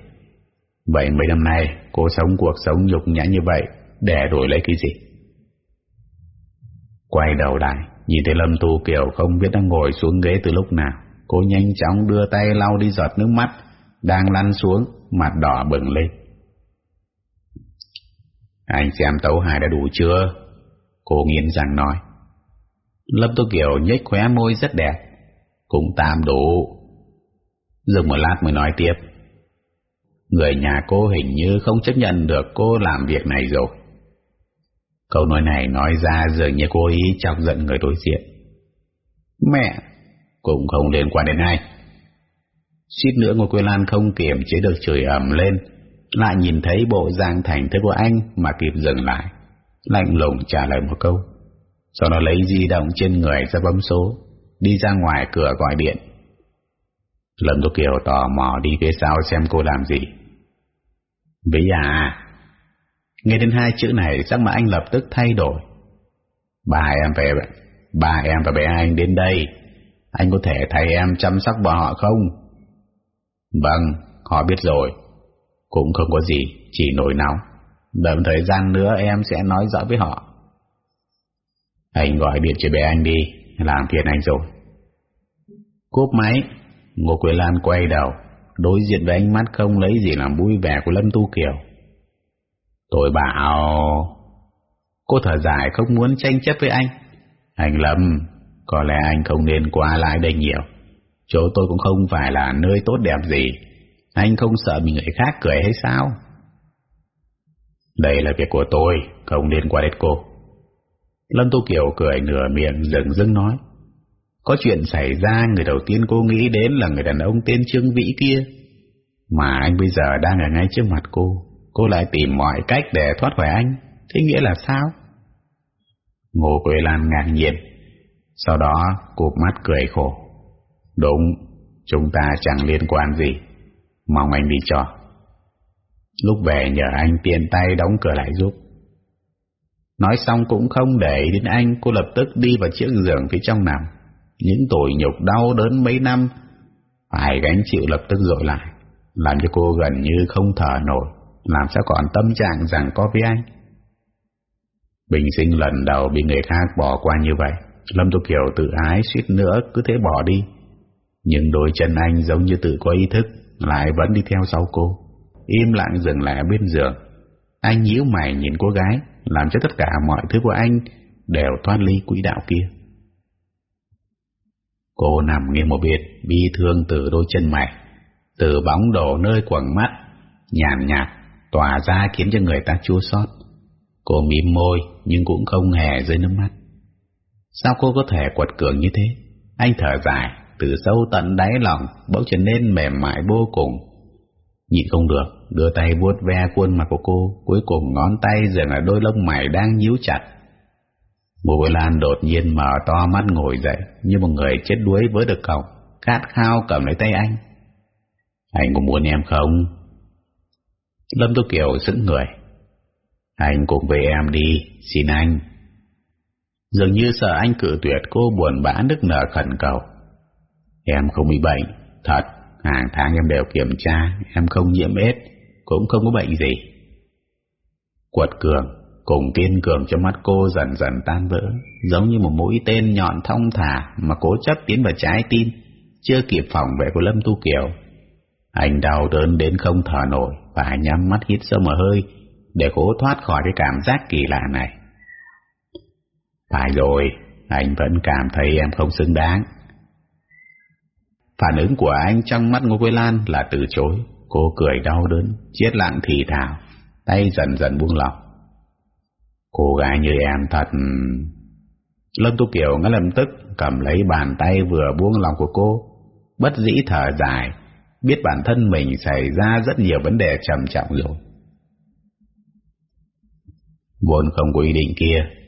A: Vậy mấy năm nay, cô sống cuộc sống nhục nhã như vậy, để đổi lấy cái gì. Quay đầu lại, nhìn thấy Lâm Tu Kiều không biết đang ngồi xuống ghế từ lúc nào. Cô nhanh chóng đưa tay lau đi giọt nước mắt, đang lăn xuống, mặt đỏ bừng lên. Anh xem tấu hài đã đủ chưa? Cô nghiến răng nói. Lâm Tô Kiều nhếch khóe môi rất đẹp, cũng tạm đủ. Dừng một lát mới nói tiếp. Người nhà cô hình như không chấp nhận được cô làm việc này rồi. Câu nói này nói ra dường như cô ý chọc giận người đối diện. Mẹ, cũng không liên quan đến ai. Suýt nữa Ngô quê Lan không kiềm chế được chửi ầm lên, lại nhìn thấy bộ dạng thành thế của anh mà kịp dừng lại. Lạnh lùng trả lời một câu Sau đó lấy di động trên người ra bấm số Đi ra ngoài cửa gọi điện Lâm Tô Kiều tò mò đi phía sau xem cô làm gì Bí à Nghe đến hai chữ này Chắc mà anh lập tức thay đổi Ba em về Ba em và bé anh đến đây anh có thể thay em chăm sóc bọn họ không? Vâng Họ biết rồi. Cũng không có gì, Chỉ nổi nóng. Đợi thời gian nữa em sẽ nói rõ với họ. Anh gọi điện cho bé anh đi, Làm phiền anh rồi. Cúp máy, Ngô Quế Lan quay đầu, Đối diện với ánh mắt không lấy gì làm vui vẻ của Lâm Tu Kiều. Tôi bảo, Cô thở dài, không muốn tranh chấp với anh. Anh Lâm có lẽ anh không nên qua lại đây nhiều. Chỗ tôi cũng không phải là nơi tốt đẹp gì. Anh không sợ bị người khác cười hay sao? Đây là việc của tôi, Không nên quan đến cô. Lâm Tu Kiều cười nửa miệng dừng dưng nói. Có chuyện xảy ra, Người đầu tiên cô nghĩ đến là người đàn ông tên Trương Vĩ kia. Mà anh bây giờ đang ở ngay trước mặt cô. Cô lại tìm mọi cách để thoát khỏi anh. Thế nghĩa là sao? Ngô Quế Lan ngạc nhiên. Sau đó, cụp mắt cười khổ. Đúng, Chúng ta chẳng liên quan gì. Mong anh đi cho. Lúc về nhờ anh tiền tay đóng cửa lại giúp. Nói xong cũng không để đến anh, Cô lập tức đi vào chiếc giường phía trong nằm. Những tội nhục đau đớn mấy năm Phải gánh chịu lập tức dội lại, Làm cho cô gần như không thở nổi, Làm sao còn tâm trạng rằng có với anh? Bình sinh lần đầu bị người khác bỏ qua như vậy Lâm Tô Kiều tự ái suýt nữa cứ thế bỏ đi. Nhưng đôi chân anh giống như tự có ý thức, Lại vẫn đi theo sau cô. Im lặng dừng lại bên giường. Anh nhíu mày nhìn cô gái, Làm cho tất cả mọi thứ của anh Đều thoát ly quỹ đạo kia. Cô nằm nghiêng một biệt Bi thương từ đôi chân mày. Từ bóng đổ nơi quầng mắt, Nhàn nhạt, Tỏa ra khiến cho người ta chua xót. Cô mím môi nhưng cũng không hề rơi nước mắt. Sao cô có thể quật cường như thế? Anh thở dài, từ sâu tận đáy lòng, bỗng trở nên mềm mại vô cùng. Nhịn không được, đưa tay vuốt ve khuôn mặt của cô, cuối cùng ngón tay dừng ở đôi lông mày đang nhíu chặt. Bùi Lan đột nhiên mở to mắt ngồi dậy, như một người chết đuối với được cổng, khát khao cầm lấy tay anh. Anh có muốn em không? Lâm Tô Kiều sững người, anh cùng với em đi, xin anh. Dường như sợ anh cự tuyệt cô buồn bã nức nở khẩn cầu. Em không bị bệnh, thật, hàng tháng em đều kiểm tra, em không nhiễm ết, cũng không có bệnh gì. Quật cường, cùng kiên cường cho mắt cô dần dần tan vỡ, giống như một mũi tên nhọn thong thả mà cố chấp tiến vào trái tim, chưa kịp phòng vệ của Lâm Tu Kiều. Anh đau đớn đến không thở nổi, và nhắm mắt hít sâu một hơi, để cố thoát khỏi cái cảm giác kỳ lạ này. Phải rồi, anh vẫn cảm thấy em không xứng đáng. Phản ứng của anh trong mắt Ngô Quế Lan là từ chối. Cô cười đau đớn, chết lặng thì thào, tay dần dần buông lỏng. Cô gái như em thật... Lâm Tu Kiều ngay lập tức cầm lấy bàn tay vừa buông lòng của cô, bất dĩ thở dài, biết bản thân mình xảy ra rất nhiều vấn đề trầm trọng rồi. Vốn không có ý định kia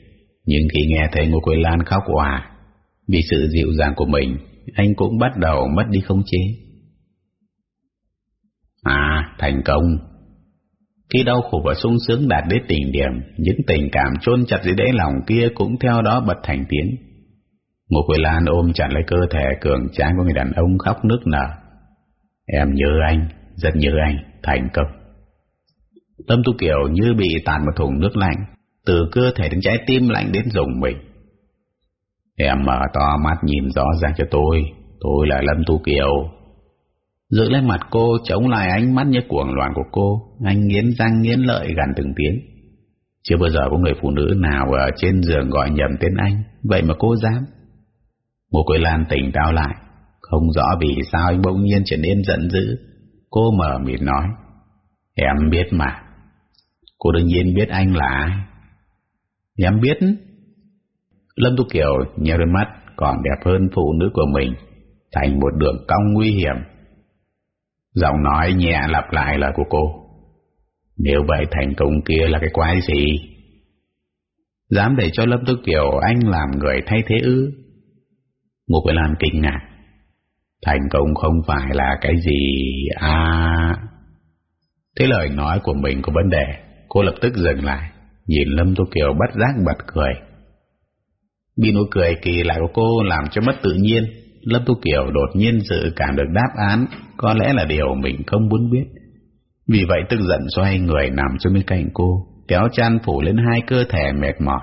A: nhưng khi nghe thấy Ngô Quế Lan khóc hòa Vì sự dịu dàng của mình Anh cũng bắt đầu mất đi không chế. À thành công. Khi đau khổ và sung sướng đạt đến tình điểm Những tình cảm chôn chặt dưới đáy lòng kia Cũng theo đó bật thành tiếng. Ngô Quế Lan ôm chặt lấy cơ thể cường tráng của người đàn ông khóc nức nở. Em nhớ anh Rất nhớ anh Thành công. Tâm Tu Kiều như bị tàn một thùng nước lạnh, từ cơ thể đến trái tim lạnh đến rùng mình. Em mở to mắt nhìn rõ ràng cho tôi, tôi là Lâm Tu Kiều. Giữ lên mặt cô chống lại ánh mắt như cuồng loạn của cô, anh nghiến răng nghiến lợi gần từng tiếng. Chưa bao giờ có người phụ nữ nào ở trên giường gọi nhầm tên anh, vậy mà cô dám. Ngô Quế Lan tỉnh táo lại, không rõ vì sao anh bỗng nhiên trở nên giận dữ. Cô mở mịt nói, em biết mà, Cô đương nhiên biết anh là ai. Em biết. Lâm Tu Kiều nheo đôi mắt còn đẹp hơn phụ nữ của mình, thành một đường cong nguy hiểm. Giọng nói nhẹ lặp lại lời của cô. Nếu vậy thành công kia là cái quái gì? Dám để cho Lâm Tư Kiều anh làm người thay thế ư? Ngô Quế Lan kinh ngạc. Thành công không phải là cái gì à... Thế lời nói của mình có vấn đề, cô lập tức dừng lại, nhìn Lâm Tô Kiều bắt giác bật cười. Bị nụ cười kỳ lạ của cô làm cho mất tự nhiên, Lâm Tô Kiều đột nhiên dự cảm được đáp án, có lẽ là điều mình không muốn biết. Vì vậy tức giận xoay người nằm xuống bên cạnh cô, kéo chăn phủ lên hai cơ thể mệt mỏi.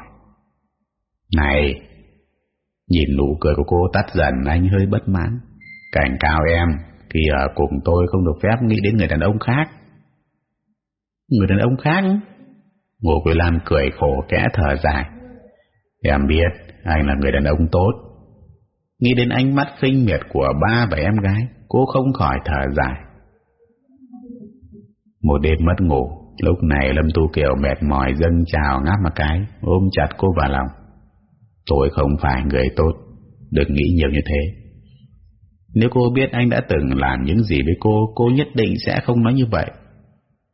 A: Này! Nhìn nụ cười của cô tắt dần anh hơi bất mãn. Cảnh cao em, khi ở cùng tôi không được phép nghĩ đến người đàn ông khác. Người đàn ông khác? Ngô Quế Lan cười khổ kẽ thở dài. Em biết anh là người đàn ông tốt. Nghĩ đến ánh mắt khinh miệt của ba và em gái, cô không khỏi thở dài. Một đêm mất ngủ, lúc này Lâm Tu Kiều mệt mỏi dâng chào ngáp một cái, ôm chặt cô vào lòng. Tôi không phải người tốt, đừng nghĩ nhiều như thế. Nếu cô biết anh đã từng làm những gì với cô, cô nhất định sẽ không nói như vậy.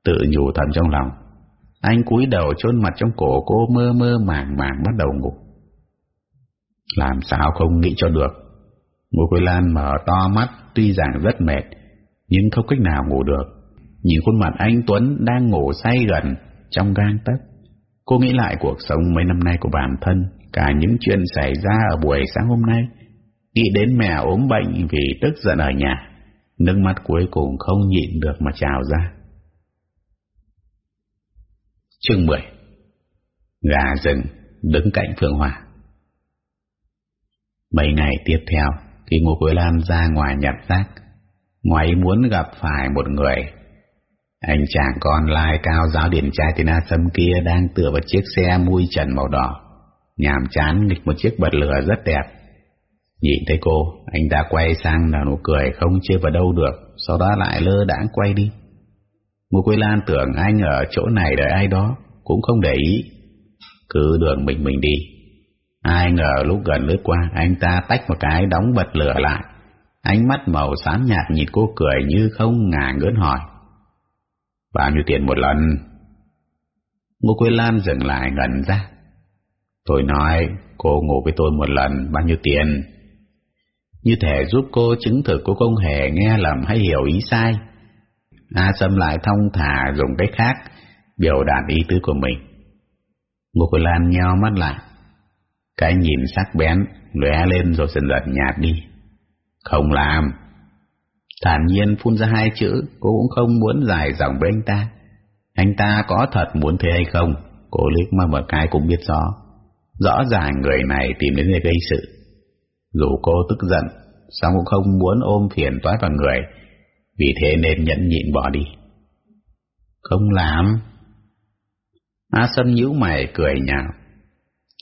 A: Tự nhủ thầm trong lòng, anh cúi đầu chôn mặt trong cổ cô mơ mơ màng màng bắt đầu ngủ. Làm sao không nghĩ cho được. Ngô Quế Lan mở to mắt tuy rằng rất mệt, nhưng không cách nào ngủ được. Nhìn khuôn mặt anh Tuấn đang ngủ say gần trong gang tấc. Cô nghĩ lại cuộc sống mấy năm nay của bản thân, cả những chuyện xảy ra ở buổi sáng hôm nay. Nghĩ đến mẹ ốm bệnh vì tức giận ở nhà, nước mắt cuối cùng không nhịn được mà trào ra. Chương 10 Gà rừng đứng cạnh Phương Hòa Mấy ngày tiếp theo, khi Ngô Quế Lan ra ngoài nhặt rác, ngoài muốn gặp phải một người. Anh chàng con lai cao giáo điển trai tên A Sâm kia đang tựa vào chiếc xe mui trần màu đỏ, nhàm chán nghịch một chiếc bật lửa rất đẹp. Nhìn thấy cô, anh ta quay sang là nụ cười không chê vào đâu được, sau đó lại lơ đãng quay đi. Ngô Quế Lan tưởng anh ở chỗ này đợi ai đó, cũng không để ý. Cứ đường mình mình đi. Ai ngờ lúc gần lướt qua, anh ta tách một cái đóng bật lửa lại. Ánh mắt màu xám nhạt nhìn cô cười như không ngả ngớn hỏi. Bao nhiêu tiền một lần? Ngô Quế Lan dừng lại gần ra. Tôi nói, cô ngủ với tôi một lần, bao nhiêu tiền? Như thể giúp cô chứng thực cô không hề nghe lầm hay hiểu ý sai. A Sâm lại thông thả dùng cách khác biểu đạt ý tứ của mình. Ngô Quỳ Lan nheo mắt lại. Cái nhìn sắc bén lóe lên rồi dần dần nhạt đi. Không làm. Thản nhiên phun ra hai chữ, cô cũng không muốn dài dòng với anh ta. Anh ta có thật muốn thế hay không, cô liếc mà một cái cũng biết rõ. Rõ ràng người này tìm đến để gây sự. Dù cô tức giận, song cũng không muốn ôm phiền toái vào người, vì thế nên nhẫn nhịn bỏ đi. Không làm. A Sâm nhíu mày cười nhạo,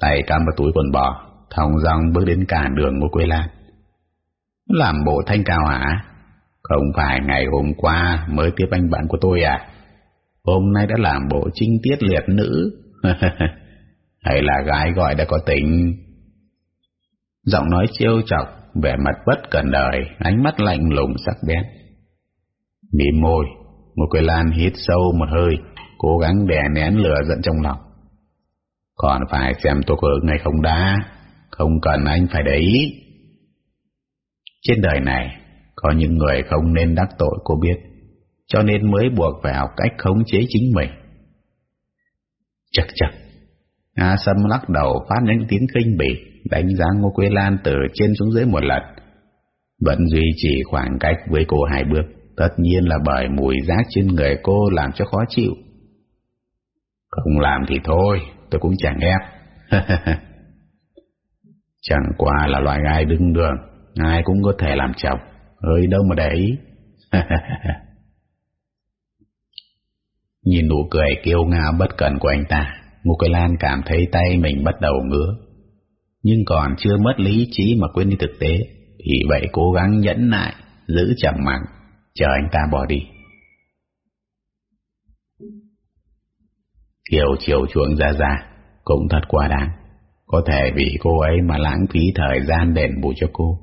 A: tay cầm vào túi quần bò, thong dong bước đến cả đường của Quế Lan. Làm bộ thanh cao hả? Không phải ngày hôm qua mới tiếp anh bạn của tôi à? Hôm nay đã làm bộ trinh tiết liệt nữ. Hay là gái gọi đã có tình? Giọng nói trêu chọc, vẻ mặt bất cần đời, ánh mắt lạnh lùng sắc bén. Mỉm môi, một Quế lan hít sâu một hơi, cố gắng đè nén lửa giận trong lòng. Còn phải xem tôi có ứng hay không đã, không cần anh phải để ý. Trên đời này, có những người không nên đắc tội cô biết, cho nên mới buộc phải học cách khống chế chính mình. Chật chật, A Sâm lắc đầu phát những tiếng khinh bỉ, đánh giá Ngô Quế Lan từ trên xuống dưới một lần. Vẫn duy trì khoảng cách với cô hai bước, tất nhiên là bởi mùi rác trên người cô làm cho khó chịu. Không làm thì thôi, tôi cũng chẳng ép. chẳng qua là loại gai đứng đường, ai cũng có thể làm chồng, hơi đâu mà để ý. Nhìn nụ cười kiêu ngạo bất cẩn của anh ta, Ngô Cây Lan cảm thấy tay mình bắt đầu ngứa. Nhưng còn chưa mất lý trí mà quên đi thực tế, thì vậy cố gắng nhẫn nại, giữ chậm mặc, chờ anh ta bỏ đi. Kiều chiều chuộng ra ra, cũng thật quá đáng. Có thể vì cô ấy mà lãng phí thời gian đền bù cho cô.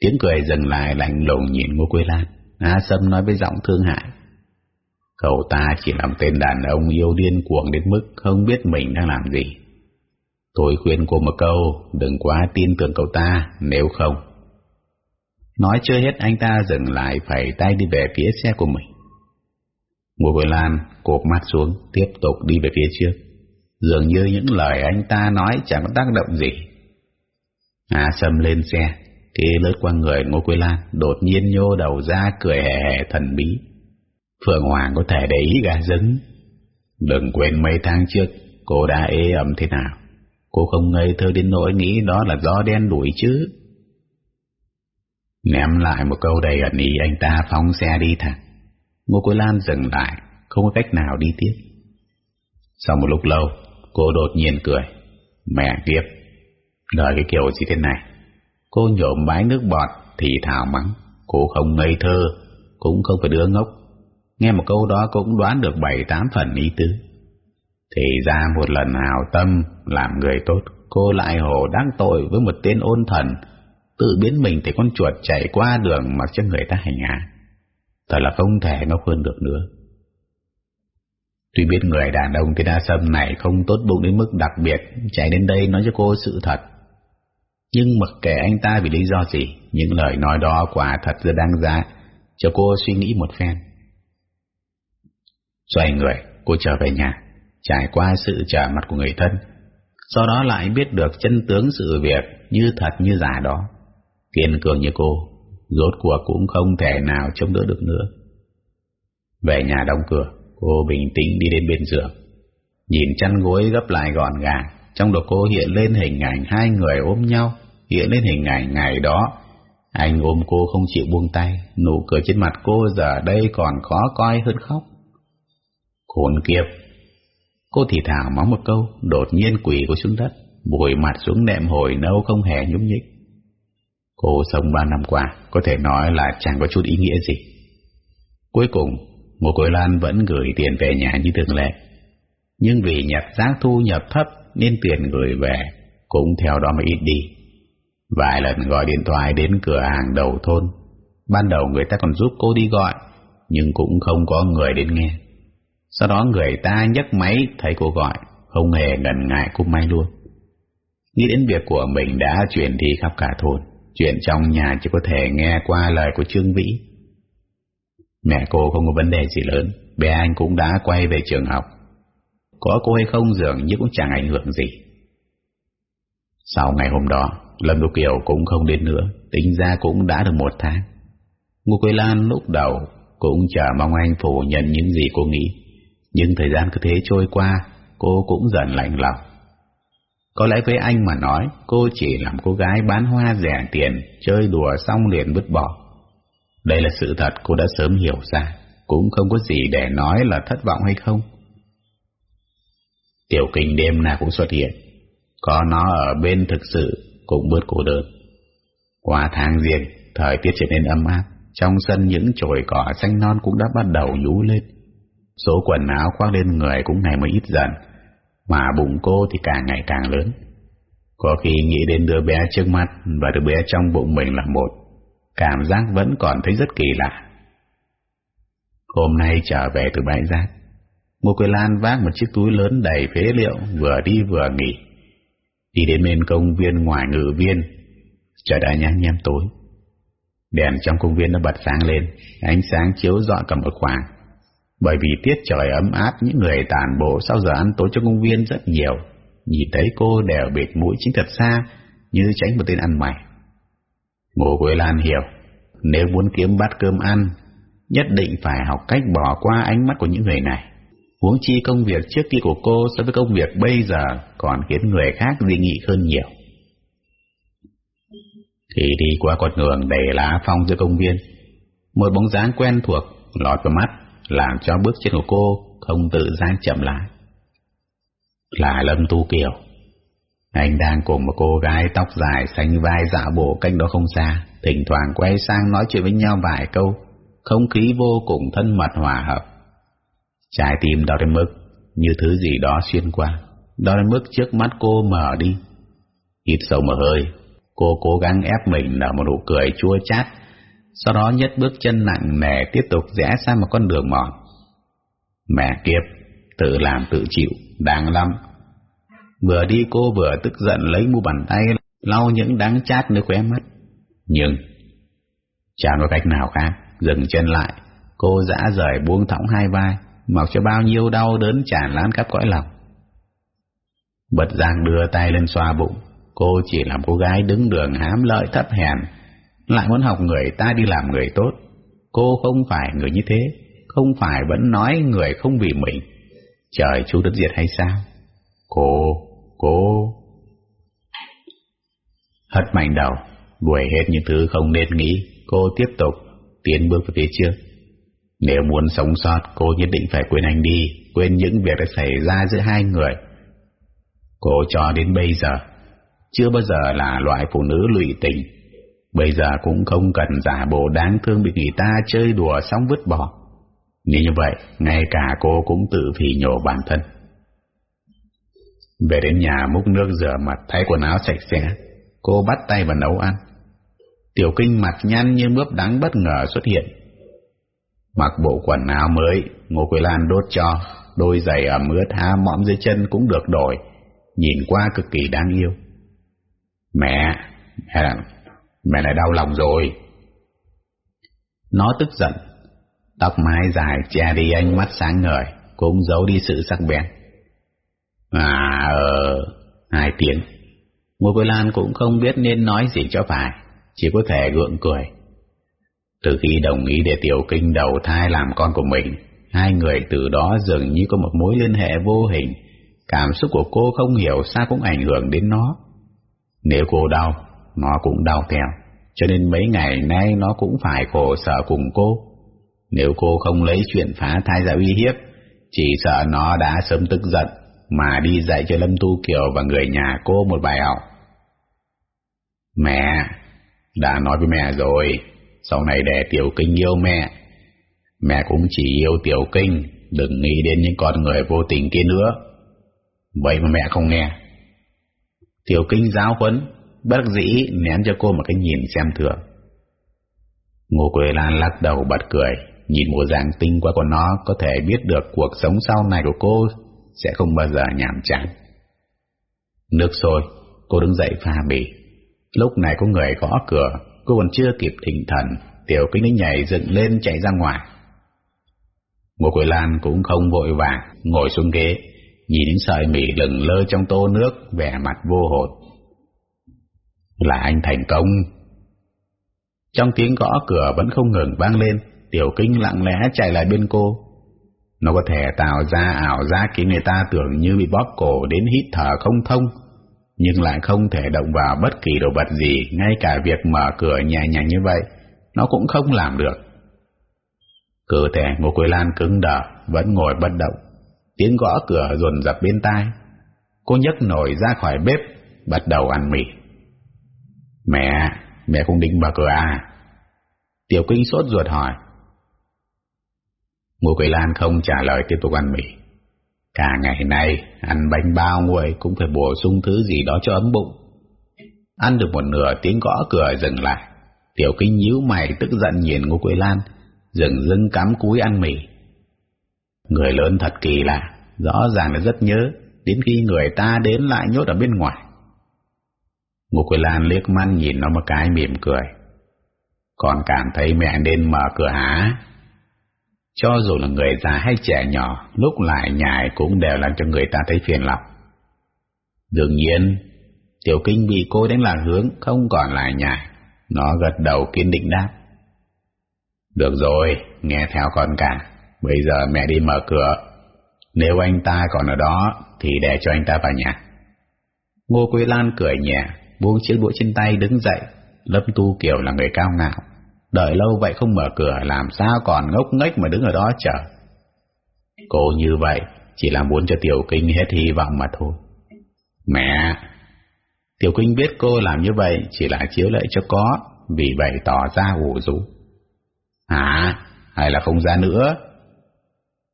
A: Tiếng cười dừng lại lạnh lùng nhìn Ngô Quế Lan. Á Sâm nói với giọng thương hại. Cậu ta chỉ làm tên đàn ông yêu điên cuồng đến mức không biết mình đang làm gì. Tôi khuyên cô một câu, đừng quá tin tưởng cậu ta, nếu không. Nói chưa hết anh ta dừng lại phải tay đi về phía xe của mình. Ngô Quỳ Lan cột mắt xuống, tiếp tục đi về phía trước. Dường như những lời anh ta nói chẳng có tác động gì. Hà Sâm lên xe, khi lướt qua người Ngô Quỳ Lan, đột nhiên nhô đầu ra cười hề hề thần bí. Phượng Hoàng có thể để ý gà dứng. Đừng quên mấy tháng trước, cô đã ế ẩm thế nào. Cô không ngây thơ đến nỗi nghĩ đó là gió đen đuổi chứ. Ném lại một câu đầy ẩn ý anh ta phóng xe đi thẳng. Ngô Quế Lan dừng lại, không có cách nào đi tiếp. Sau một lúc lâu, cô đột nhiên cười. Mẹ kiếp, đời cái kiểu gì thế này? Cô nhổm bái nước bọt thì thảo mắng. Cô không ngây thơ, cũng không phải đứa ngốc. Nghe một câu đó cũng đoán được bảy tám phần ý tứ. Thì ra một lần hào tâm làm người tốt, cô lại hồ đáng tội với một tên ôn thần, tự biến mình thành con chuột chạy qua đường mặc cho người ta hành hạ. Thật là không thể ngốc hơn được nữa. Tuy biết người đàn ông tên đa sâm này không tốt bụng đến mức đặc biệt chạy đến đây nói cho cô sự thật. Nhưng mặc kệ anh ta vì lý do gì, những lời nói đó quả thật rất đáng giá cho cô suy nghĩ một phen. Xoay người, cô trở về nhà, trải qua sự trở mặt của người thân, sau đó lại biết được chân tướng sự việc như thật như giả đó. Kiên cường như cô, rốt cuộc cũng không thể nào chống đỡ được nữa. Về nhà đóng cửa, cô bình tĩnh đi đến bên giường, nhìn chăn gối gấp lại gọn gàng, trong đầu cô hiện lên hình ảnh hai người ôm nhau, hiện lên hình ảnh ngày đó. Anh ôm cô không chịu buông tay, nụ cười trên mặt cô giờ đây còn khó coi hơn khóc. Khốn kiếp! Cô thì thảo mắng một câu, đột nhiên quỷ cô xuống đất, bùi mặt xuống nệm hồi nâu không hề nhúc nhích. Cô sống ba năm qua, có thể nói là chẳng có chút ý nghĩa gì. Cuối cùng, Ngô Quế Lan vẫn gửi tiền về nhà như thường lệ. Nhưng vì nhập giá thu nhập thấp nên tiền gửi về cũng theo đó mà ít đi. Vài lần gọi điện thoại đến cửa hàng đầu thôn. Ban đầu người ta còn giúp cô đi gọi, nhưng cũng không có người đến nghe. Sau đó người ta nhấc máy thấy cô gọi, không hề ngần ngại cung máy luôn. Nghĩ đến việc của mình đã chuyển đi khắp cả thôn, chuyện trong nhà chỉ có thể nghe qua lời của Trương Vĩ. Mẹ cô không có vấn đề gì lớn, bé anh cũng đã quay về trường học. Có cô hay không dường như cũng chẳng ảnh hưởng gì. Sau ngày hôm đó, Lâm Đô Kiều cũng không đến nữa, tính ra cũng đã được một tháng. Ngô Quế Lan lúc đầu cũng chờ mong anh phủ nhận những gì cô nghĩ. Nhưng thời gian cứ thế trôi qua, cô cũng dần lạnh lòng. Có lẽ với anh mà nói, cô chỉ làm cô gái bán hoa rẻ tiền, chơi đùa xong liền vứt bỏ. Đây là sự thật cô đã sớm hiểu ra, cũng không có gì để nói là thất vọng hay không. Tiểu kinh đêm nào cũng xuất hiện, có nó ở bên thực sự cũng bớt cô đơn. Qua tháng riêng, thời tiết trở nên ấm áp, trong sân những chồi cỏ xanh non cũng đã bắt đầu nhú lên. Số quần áo khoác lên người cũng ngày mới ít dần, mà bụng cô thì càng ngày càng lớn. Có khi nghĩ đến đứa bé trước mắt và đứa bé trong bụng mình là một, cảm giác vẫn còn thấy rất kỳ lạ. Hôm nay trở về từ bãi rác, Ngô Quế Lan vác một chiếc túi lớn đầy phế liệu vừa đi vừa nghỉ. Đi đến bên công viên ngoài ngự viên, trời đã nhá nhem tối. Đèn trong công viên đã bật sáng lên, ánh sáng chiếu rọi cả một khoảng. Bởi vì tiết trời ấm áp những người tàn bộ sau giờ ăn tối trong công viên rất nhiều. Nhìn thấy cô đều bịt mũi chính thật xa như tránh một tên ăn mày. Ngô Quế Lan hiểu, nếu muốn kiếm bát cơm ăn, nhất định phải học cách bỏ qua ánh mắt của những người này. Huống chi công việc trước kia của cô so với công việc bây giờ còn khiến người khác dị nghị hơn nhiều. Thì đi qua con đường đầy lá phong giữa công viên, một bóng dáng quen thuộc lọt vào mắt làm cho bước chân của cô không tự giác chậm lại. Là Lâm Tu Kiều. Anh đang cùng một cô gái tóc dài xanh vai dạ bộ cách đó không xa, thỉnh thoảng quay sang nói chuyện với nhau vài câu, không khí vô cùng thân mật hòa hợp. Trái tim đau đến mức như thứ gì đó xuyên qua, đau đến mức trước mắt cô mở đi. Hít sâu một hơi, cô cố gắng ép mình nở một nụ cười chua chát sau đó nhất bước chân nặng nề tiếp tục rẽ sang một con đường mòn. Mẹ kiếp, tự làm tự chịu, đáng lắm. Vừa đi cô vừa tức giận lấy mu bàn tay lau những đắng chát nơi khóe mắt. Nhưng chẳng có cách nào khác, dừng chân lại, cô dã rời buông thõng hai vai, mặc cho bao nhiêu đau đớn tràn lan khắp cõi lòng. Bật giang đưa tay lên xoa bụng, cô chỉ làm cô gái đứng đường hám lợi thấp hèn, lại muốn học người ta đi làm người tốt. Cô không phải người như thế, không phải vẫn nói người không vì mình. Trời chú đất diệt hay sao? Cô, cô... Hất mạnh đầu, đuổi hết những thứ không nên nghĩ, cô tiếp tục tiến bước về phía trước. Nếu muốn sống sót, cô nhất định phải quên anh đi, quên những việc đã xảy ra giữa hai người. Cô cho đến bây giờ, chưa bao giờ là loại phụ nữ lụy tình. Bây giờ cũng không cần giả bộ đáng thương bị người ta chơi đùa xong vứt bỏ. Nếu như vậy, ngay cả cô cũng tự phỉ nhổ bản thân. Về đến nhà múc nước rửa mặt thay quần áo sạch sẽ, cô bắt tay vào nấu ăn. Tiểu kinh mặt nhăn như mướp đắng bất ngờ xuất hiện. Mặc bộ quần áo mới, Ngô Quế Lan đốt cho, đôi giày ẩm ướt há mõm dưới chân cũng được đổi, nhìn qua cực kỳ đáng yêu. Mẹ, mẹ, mẹ lại đau lòng rồi. Nó tức giận, tóc mái dài che đi ánh mắt sáng ngời, cũng giấu đi sự sắc bén. À, ờ, hai tiếng. Ngô Quế Lan cũng không biết nên nói gì cho phải, chỉ có thể gượng cười. Từ khi đồng ý để Tiểu Kinh đầu thai làm con của mình, hai người từ đó dường như có một mối liên hệ vô hình. Cảm xúc của cô không hiểu sao cũng ảnh hưởng đến nó. Nếu cô đau, nó cũng đau theo, cho nên mấy ngày nay nó cũng phải khổ sở cùng cô. Nếu cô không lấy chuyện phá thai ra uy hiếp, chỉ sợ nó đã sớm tức giận mà đi dạy cho Lâm Tu Kiều và người nhà cô một bài học. Mẹ, đã nói với mẹ rồi, sau này để Tiểu Kinh yêu mẹ. Mẹ cũng chỉ yêu Tiểu Kinh, đừng nghĩ đến những con người vô tình kia nữa. Vậy mà mẹ không nghe. Tiểu Kinh giáo huấn, bất dĩ ném cho cô một cái nhìn xem thường. Ngô Quế Lan lắc đầu bật cười, nhìn bộ dạng tinh quá của nó có thể biết được cuộc sống sau này của cô sẽ không bao giờ nhàm chán. Nước sôi, cô đứng dậy pha bì. Lúc này có người gõ cửa, cô còn chưa kịp thỉnh thần, tiểu kính nhảy dựng lên chạy ra ngoài. Ngô Quế Lan cũng không vội vàng, ngồi xuống ghế, nhìn đến sợi mì lừng lơ trong tô nước, vẻ mặt vô hồn. Là anh thành công. Trong tiếng gõ cửa vẫn không ngừng vang lên, tiểu kinh lặng lẽ chạy lại bên cô. Nó có thể tạo ra ảo giác khiến người ta tưởng như bị bóp cổ đến hít thở không thông, nhưng lại không thể động vào bất kỳ đồ vật gì, ngay cả việc mở cửa nhẹ nhàng như vậy, nó cũng không làm được. Cơ thể Ngô Quế Lan cứng đờ, vẫn ngồi bất động. Tiếng gõ cửa dồn dập bên tai. Cô nhấc nổi ra khỏi bếp, bắt đầu ăn mì. Mẹ, mẹ không định mở cửa à? Tiểu Kinh sốt ruột hỏi. Ngô Quế Lan không trả lời tiếp tục ăn mì. Cả ngày nay, ăn bánh bao nguội cũng phải bổ sung thứ gì đó cho ấm bụng. Ăn được một nửa tiếng gõ cửa dừng lại. Tiểu kinh nhíu mày tức giận nhìn Ngô Quế Lan, dừng dưng cắm cúi ăn mì. Người lớn thật kỳ lạ, rõ ràng là rất nhớ, đến khi người ta đến lại nhốt ở bên ngoài. Ngô Quỳ Lan liếc mắt nhìn nó một cái mỉm cười. Còn cảm thấy mẹ nên mở cửa hả? Cho dù là người già hay trẻ nhỏ, lúc lại nhài cũng đều làm cho người ta thấy phiền lòng. Đương nhiên, Tiểu Kinh bị cô đánh là hướng, không còn lại nhài. Nó gật đầu kiên định đáp. Được rồi, nghe theo con cả. Bây giờ mẹ đi mở cửa. Nếu anh ta còn ở đó, thì để cho anh ta vào nhà. Ngô Quế Lan cười nhẹ, buông chiếc đũa trên tay đứng dậy. Lâm Tu Kiều là người cao ngạo, Đợi lâu vậy không mở cửa làm sao còn ngốc nghếch mà đứng ở đó chờ. Cô như vậy chỉ là muốn cho Tiểu Kinh hết hy vọng mà thôi. Mẹ! Tiểu Kinh biết cô làm như vậy chỉ là chiếu lệ cho có, vì vậy tỏ ra ủ rũ. Hả? Hay là không ra nữa?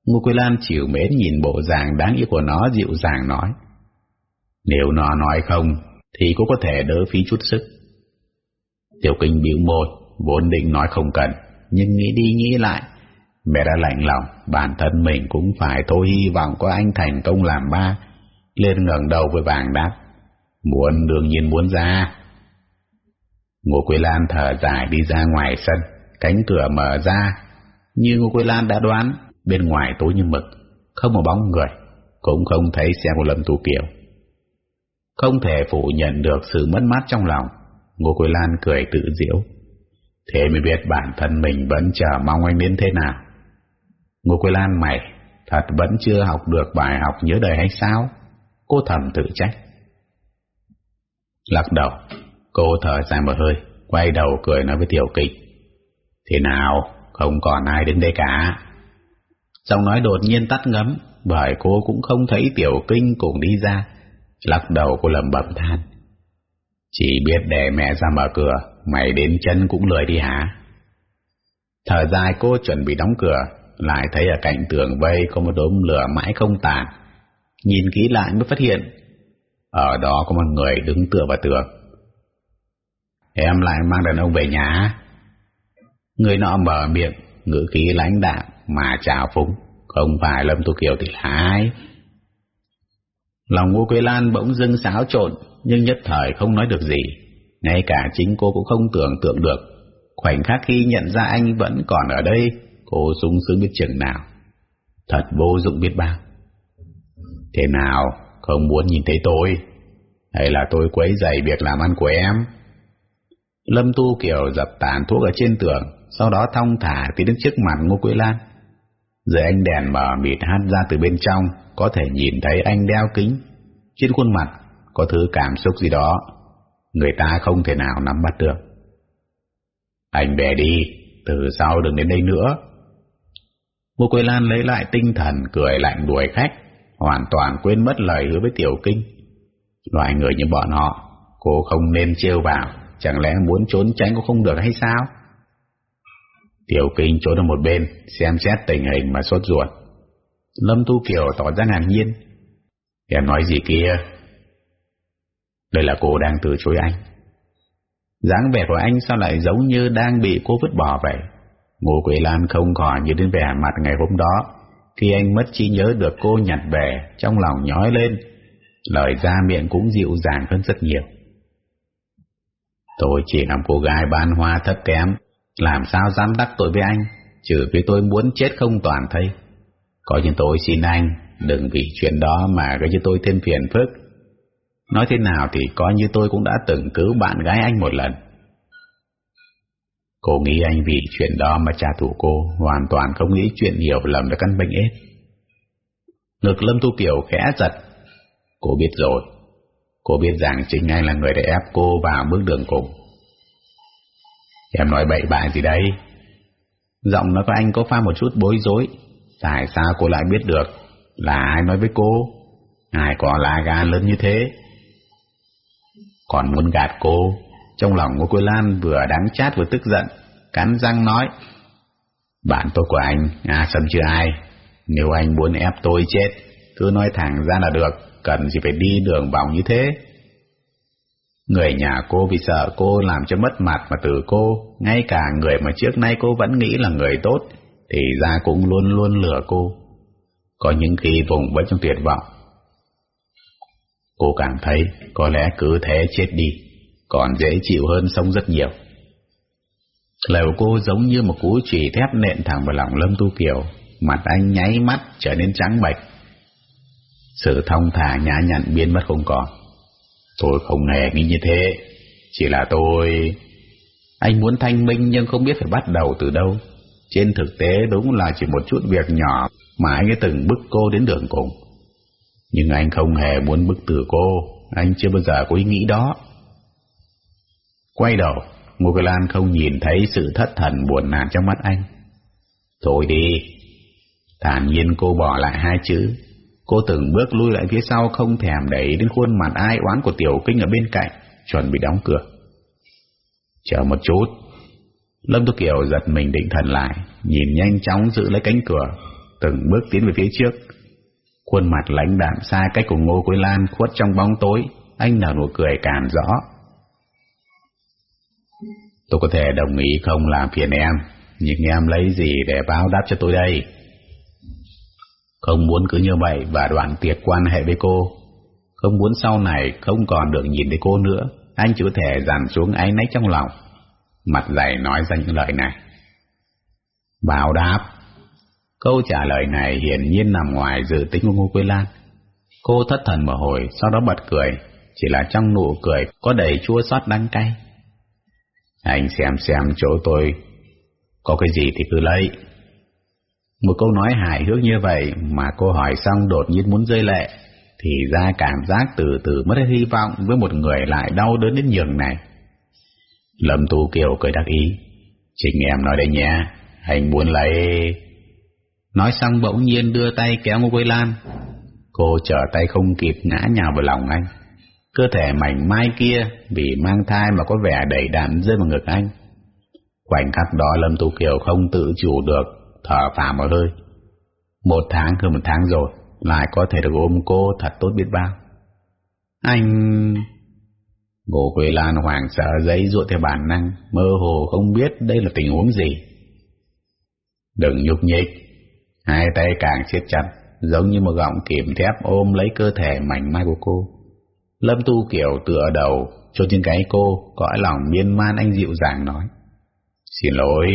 A: Ngô Quế Lan chịu mến nhìn bộ dạng đáng yêu của nó dịu dàng nói. Nếu nó nói không, thì cũng có thể đỡ phí chút sức. Tiểu Kinh biểu môi, vốn định nói không cần, nhưng nghĩ đi nghĩ lại, mẹ đã lạnh lòng, bản thân mình cũng phải thôi hy vọng có anh thành công làm ba, Lên ngẩng đầu với vàng đáp. Muốn đương nhiên muốn ra. Ngô Quế Lan thở dài đi ra ngoài sân, cánh cửa mở ra. Như Ngô Quế Lan đã đoán, bên ngoài tối như mực, không một bóng người, cũng không thấy xe của Lâm Tu Kiều. Không thể phủ nhận được sự mất mát trong lòng, Ngô Quỳ Lan cười tự diễu. Thế mới biết bản thân mình vẫn chờ mong anh đến thế nào. Ngô Quỳ Lan mày, thật vẫn chưa học được bài học nhớ đời hay sao? Cô thầm tự trách. Lắc đầu, cô thở dài một hơi, quay đầu cười nói với Tiểu Kịch. Thế nào, không còn ai đến đây cả. Giọng nói đột nhiên tắt ngấm, bởi cô cũng không thấy Tiểu Kinh cùng đi ra. Lắc đầu cô lầm bẩm than. Chỉ biết để mẹ ra mở cửa, mày đến chân cũng lười đi hả? Thở dài cô chuẩn bị đóng cửa, lại thấy ở cạnh tường vây có một đốm lửa mãi không tàn. Nhìn kỹ lại mới phát hiện, ở đó có một người đứng tựa vào tường. Em lại mang đàn ông về nhà. Người nọ mở miệng, ngữ khí lãnh đạm mà chào phúng, không phải Lâm Tu Kiều thì là ai? Lòng Ngô Quế Lan bỗng dưng xáo trộn, nhưng nhất thời không nói được gì. Ngay cả chính cô cũng không tưởng tượng được. Khoảnh khắc khi nhận ra anh vẫn còn ở đây, cô sung sướng biết chừng nào. Thật vô dụng biết bao. Thế nào, không muốn nhìn thấy tôi? Hay là tôi quấy dày việc làm ăn của em? Lâm Tu Kiều dập tàn thuốc ở trên tường, sau đó thong thả tiến đến trước mặt Ngô Quế Lan. Dưới ánh đèn mờ mịt hát ra từ bên trong, có thể nhìn thấy anh đeo kính. Trên khuôn mặt có thứ cảm xúc gì đó, người ta không thể nào nắm bắt được. Anh về đi, từ sau đừng đến đây nữa. Ngô Quế Lan lấy lại tinh thần cười lạnh đuổi khách, hoàn toàn quên mất lời hứa với Tiểu Kinh. Loại người như bọn họ, cô không nên trêu vào, chẳng lẽ muốn trốn tránh cũng không được hay sao? Tiểu Kinh trốn ở một bên, xem xét tình hình mà sốt ruột. Lâm Tu Kiều tỏ ra ngạc nhiên. Em nói gì kia? Đây là cô đang từ chối anh. dáng vẻ của anh sao lại giống như đang bị cô vứt bỏ vậy? Ngô Quế Lan không còn như đến vẻ mặt ngày hôm đó, khi anh mất trí nhớ được cô nhặt về, trong lòng nhói lên, lời ra miệng cũng dịu dàng hơn rất nhiều. Tôi chỉ là cô gái bán hoa thấp kém, làm sao dám đắc tội với anh, trừ vì tôi muốn chết không toàn thây. Có như tôi xin anh, đừng vì chuyện đó mà gây cho tôi thêm phiền phức. Nói thế nào thì coi như tôi cũng đã từng cứu bạn gái anh một lần. Cô nghĩ anh vì chuyện đó mà trả thù cô, hoàn toàn không nghĩ chuyện hiểu lầm là căn bệnh ếch Ngực Lâm Tu Kiều khẽ giật. Cô biết rồi. Cô biết rằng chính anh là người đã ép cô vào bước đường cùng. Em nói bậy bạ gì đấy? Giọng nói của anh có pha một chút bối rối. Tại sao cô lại biết được? Là ai nói với cô? Ai có lá gan lớn như thế? Còn muốn gạt cô? Trong lòng của cô Lan vừa đáng chát vừa tức giận, cắn răng nói. Bạn tôi của anh, à sầm chưa ai. Nếu anh muốn ép tôi chết, cứ nói thẳng ra là được, cần gì phải đi đường vòng như thế. Người nhà cô vì sợ cô làm cho mất mặt mà từ cô, ngay cả người mà trước nay cô vẫn nghĩ là người tốt, thì ra cũng luôn luôn lừa cô. Có những khi vùng vẫy trong tuyệt vọng. Cô cảm thấy có lẽ cứ thế chết đi, còn dễ chịu hơn sống rất nhiều. Lời của cô giống như một cú chùy thép nện thẳng vào lòng Lâm Tu Kiều, mặt anh nháy mắt trở nên trắng bệch. Sự thông thả nhã nhặn biến mất không còn. Tôi không hề nghĩ như thế, chỉ là tôi... Anh muốn thanh minh nhưng không biết phải bắt đầu từ đâu. Trên thực tế đúng là chỉ một chút việc nhỏ mà anh ấy từng bức cô đến đường cùng. Nhưng anh không hề muốn bức từ cô, anh chưa bao giờ có ý nghĩ đó. Quay đầu, Ngô Kỳ Lan không nhìn thấy sự thất thần buồn nản trong mắt anh. Thôi đi. Thản nhiên cô bỏ lại hai chữ. Cô từng bước lui lại phía sau không thèm đẩy đến khuôn mặt ai oán của Tiểu Kinh ở bên cạnh, chuẩn bị đóng cửa. Chờ một chút. Lâm Tô Kiều giật mình định thần lại, nhìn nhanh chóng giữ lấy cánh cửa, từng bước tiến về phía trước. Khuôn mặt lãnh đạm xa cách của Ngô Quế Lan khuất trong bóng tối, anh nở nụ cười càn rõ. Tôi có thể đồng ý không làm phiền em, nhưng em lấy gì để báo đáp cho tôi đây? Không muốn cứ như vậy và đoạn tiệt quan hệ với cô, Không muốn sau này không còn được nhìn thấy cô nữa, anh chỉ có thể dằn xuống áy náy trong lòng. Mặt dày nói ra những lời này. Bảo đáp. Câu trả lời này hiển nhiên nằm ngoài dự tính của Ngô Quế Lan. Cô thất thần một hồi, sau đó bật cười, chỉ là trong nụ cười có đầy chua xót đắng cay. Anh xem xem chỗ tôi có cái gì thì cứ lấy. Một câu nói hài hước như vậy mà cô hỏi xong đột nhiên muốn rơi lệ, thì ra cảm giác từ từ mất hy vọng với một người lại đau đớn đến nhường này. Lâm Tu Kiều cười đắc ý. Trình em nói đây nha, anh muốn lấy... Nói xong bỗng nhiên đưa tay kéo Ngô Quế Lan. Cô trở tay không kịp ngã nhào vào lòng anh. Cơ thể mảnh mai kia vì mang thai mà có vẻ đầy đặn rơi vào ngực anh. Khoảnh khắc đó Lâm Tu Kiều không tự chủ được, thở phào một hơi. Một tháng hơn một tháng rồi, lại có thể được ôm cô thật tốt biết bao. Anh... Ngô Quế Lan hoảng sợ giấy ruột theo bản năng, mơ hồ không biết đây là tình huống gì. Đừng nhúc nhích, hai tay càng siết chặt, giống như một gọng kìm thép ôm lấy cơ thể mảnh mai của cô. Lâm Tu Kiều tựa đầu cho trên cái cô, cõi lòng miên man anh dịu dàng nói. Xin lỗi.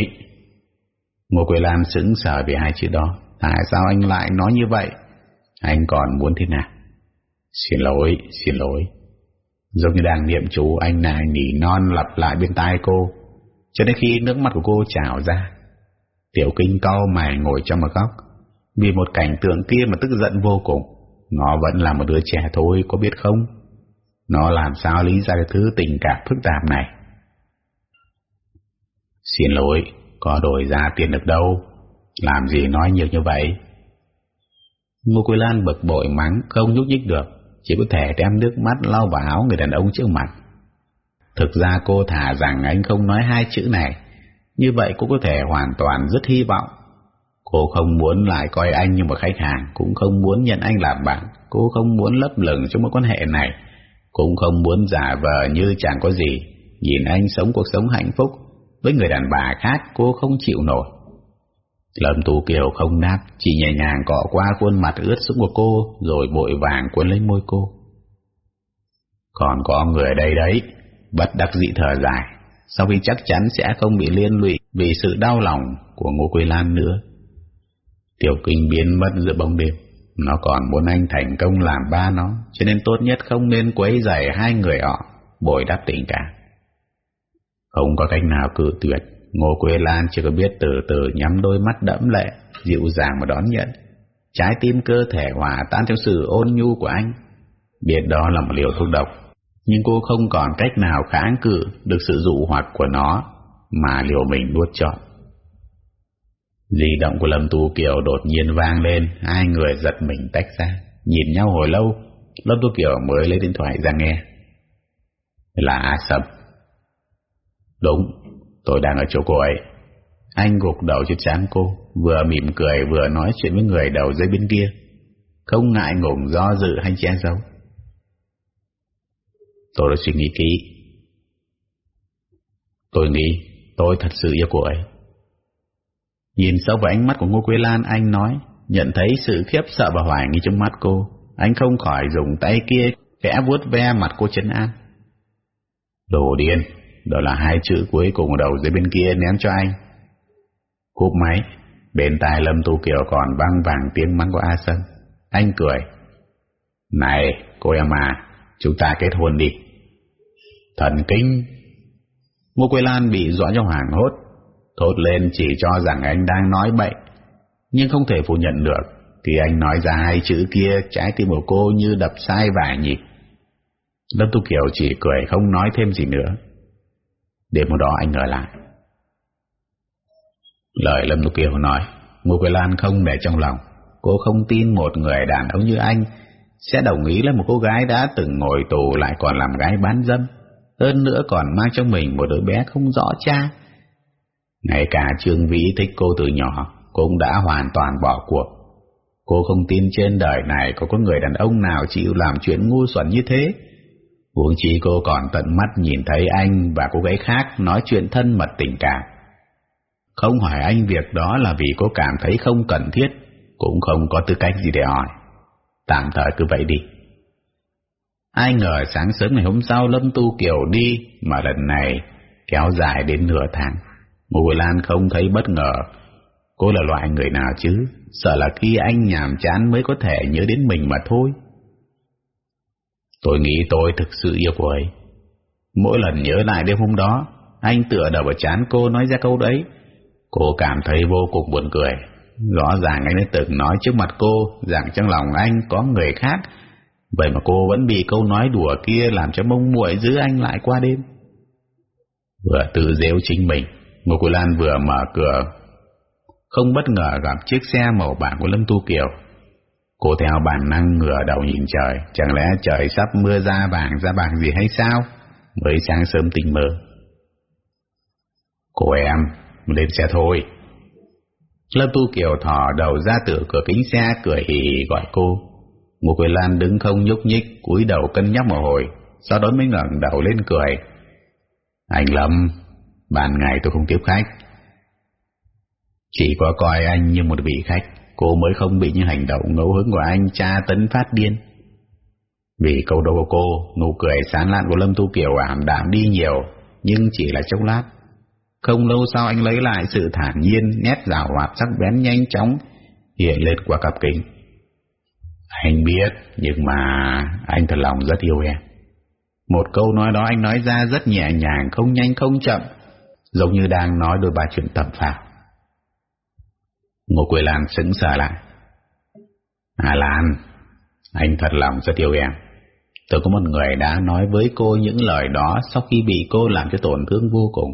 A: Ngô Quế Lan sững sờ vì hai chữ đó. Tại sao anh lại nói như vậy? Anh còn muốn thế nào? Xin lỗi, xin lỗi. Giống như đang niệm chú anh này nỉ non lặp lại bên tai cô Cho đến khi nước mắt của cô trào ra Tiểu kinh cau mày ngồi trong một góc Vì một cảnh tượng kia mà tức giận vô cùng Nó vẫn là một đứa trẻ thôi có biết không Nó làm sao lý ra cái thứ tình cảm phức tạp này Xin lỗi có đổi ra tiền được đâu Làm gì nói nhiều như vậy Ngô Quỳ Lan bực bội mắng Không nhúc nhích được chỉ có thể đem nước mắt lau vào áo người đàn ông trước mặt. Thực ra cô thả rằng anh không nói hai chữ này, như vậy cũng có thể hoàn toàn rất hy vọng. Cô không muốn lại coi anh như một khách hàng, cũng không muốn nhận anh làm bạn, cô không muốn lấp lửng trong mối quan hệ này, cũng không muốn giả vờ như chẳng có gì, nhìn anh sống cuộc sống hạnh phúc với người đàn bà khác cô không chịu nổi. Lâm Tú Kiều không đáp, chỉ nhẹ nhàng cọ qua khuôn mặt ướt sũng của cô, rồi bội vàng cuốn lấy môi cô. Còn có người đây đấy, bất đắc dị thở dài, sau khi chắc chắn sẽ không bị liên lụy vì sự đau lòng của Ngô Quỳ Lan nữa. Tiểu kinh biến mất giữa bóng đêm, nó còn muốn anh thành công làm ba nó, cho nên tốt nhất không nên quấy rầy hai người họ, bồi đắp tình cảm. Không có cách nào cự tuyệt, Ngô Quế Lan chỉ có biết từ từ nhắm đôi mắt đẫm lệ, dịu dàng mà đón nhận. Trái tim cơ thể hòa tan trong sự ôn nhu của anh. Biết đó là một liều thuốc độc, nhưng cô không còn cách nào kháng cự được sự dụ hoặc của nó mà liều mình nuốt trọn. Di động của Lâm Tu Kiều đột nhiên vang lên, hai người giật mình tách ra, nhìn nhau hồi lâu, Lâm Tu Kiều mới lấy điện thoại ra nghe. Là A Sập. Đúng, Tôi đang ở chỗ cô ấy. Anh gục đầu trên trán cô, vừa mỉm cười vừa nói chuyện với người đầu dây bên kia. Không ngại ngùng do dự hay che giấu. Tôi đã suy nghĩ kỹ. Tôi nghĩ tôi thật sự yêu cô ấy. Nhìn sâu vào ánh mắt của Ngô Quế Lan, anh nói, nhận thấy sự khiếp sợ và hoài nghi trong mắt cô. Anh không khỏi dùng tay kia khẽ vuốt ve mặt cô chấn an. Đồ điên, đó là hai chữ cuối cùng ở đầu dưới bên kia ném cho anh. Cúp máy, bên tai Lâm Tu Kiều còn vang vàng tiếng mắng của A Sơn. Anh cười. Này, cô em à, chúng ta kết hôn đi. Thần kinh. Ngô Quế Lan bị dọa cho hoảng hốt, thốt lên chỉ cho rằng anh đang nói bậy, nhưng không thể phủ nhận được. Thì anh nói ra hai chữ kia, trái tim của cô như đập sai vài nhịp. Lâm Tu Kiều chỉ cười không nói thêm gì nữa. Đêm hôm đó anh ở lại. Lời Lâm Lục Kiều nói, Ngô Quế Lan không để trong lòng. Cô không tin một người đàn ông như anh Sẽ đồng ý là một cô gái đã từng ngồi tù Lại còn làm gái bán dâm, Hơn nữa còn mang trong mình một đứa bé không rõ cha. Ngay cả Trương Vĩ thích cô từ nhỏ Cũng đã hoàn toàn bỏ cuộc. Cô không tin trên đời này Có có người đàn ông nào chịu làm chuyện ngu xuẩn như thế. Huống chi cô còn tận mắt nhìn thấy anh và cô gái khác nói chuyện thân mật tình cảm. Không hỏi anh việc đó là vì cô cảm thấy không cần thiết, cũng không có tư cách gì để hỏi. Tạm thời cứ vậy đi. Ai ngờ sáng sớm ngày hôm sau Lâm Tu Kiều đi mà lần này kéo dài đến nửa tháng. Ngô Lan không thấy bất ngờ. Cô là loại người nào chứ? Sợ là khi anh nhàm chán mới có thể nhớ đến mình mà thôi. Tôi nghĩ tôi thực sự yêu cô ấy. Mỗi lần nhớ lại đêm hôm đó, anh tựa đầu vào chán cô nói ra câu đấy. Cô cảm thấy vô cùng buồn cười. Rõ ràng anh đã từng nói trước mặt cô rằng trong lòng anh có người khác. Vậy mà cô vẫn bị câu nói đùa kia làm cho mông muội giữ anh lại qua đêm. Vừa tự dễu chính mình, Ngô Quỳ Lan vừa mở cửa. Không bất ngờ gặp chiếc xe màu bạc của Lâm Tu Kiều. Cô theo bản năng ngửa đầu nhìn trời, chẳng lẽ trời sắp mưa ra vàng ra bạc gì hay sao? Mới sáng sớm tình mơ. Cô em, lên xe thôi. Lâm Tu Kiều thỏ đầu ra từ cửa kính xe cười hì hì gọi cô. Ngô Quỳ Lan đứng không nhúc nhích, cúi đầu cân nhắc một hồi, sau đó mới ngẩng đầu lên cười. Anh Lâm, ban ngày tôi không tiếp khách. Chỉ có coi anh như một vị khách, cô mới không bị những hành động ngẫu hứng của anh cha tấn phát điên. Vì câu đầu của cô, nụ cười sán lạn của Lâm Tu Kiều ảm đạm đi nhiều, nhưng chỉ là chốc lát. Không lâu sau anh lấy lại sự thản nhiên, nét rào hoạt sắc bén nhanh chóng hiện lên qua cặp kính. Anh biết, nhưng mà anh thật lòng rất yêu em. Một câu nói đó anh nói ra rất nhẹ nhàng, không nhanh không chậm, giống như đang nói đôi ba chuyện tầm phào. Ngô Quế Lan sững sờ lại. Hà Lan, anh thật lòng rất yêu em. Tôi có một người đã nói với cô những lời đó sau khi bị cô làm cho tổn thương vô cùng.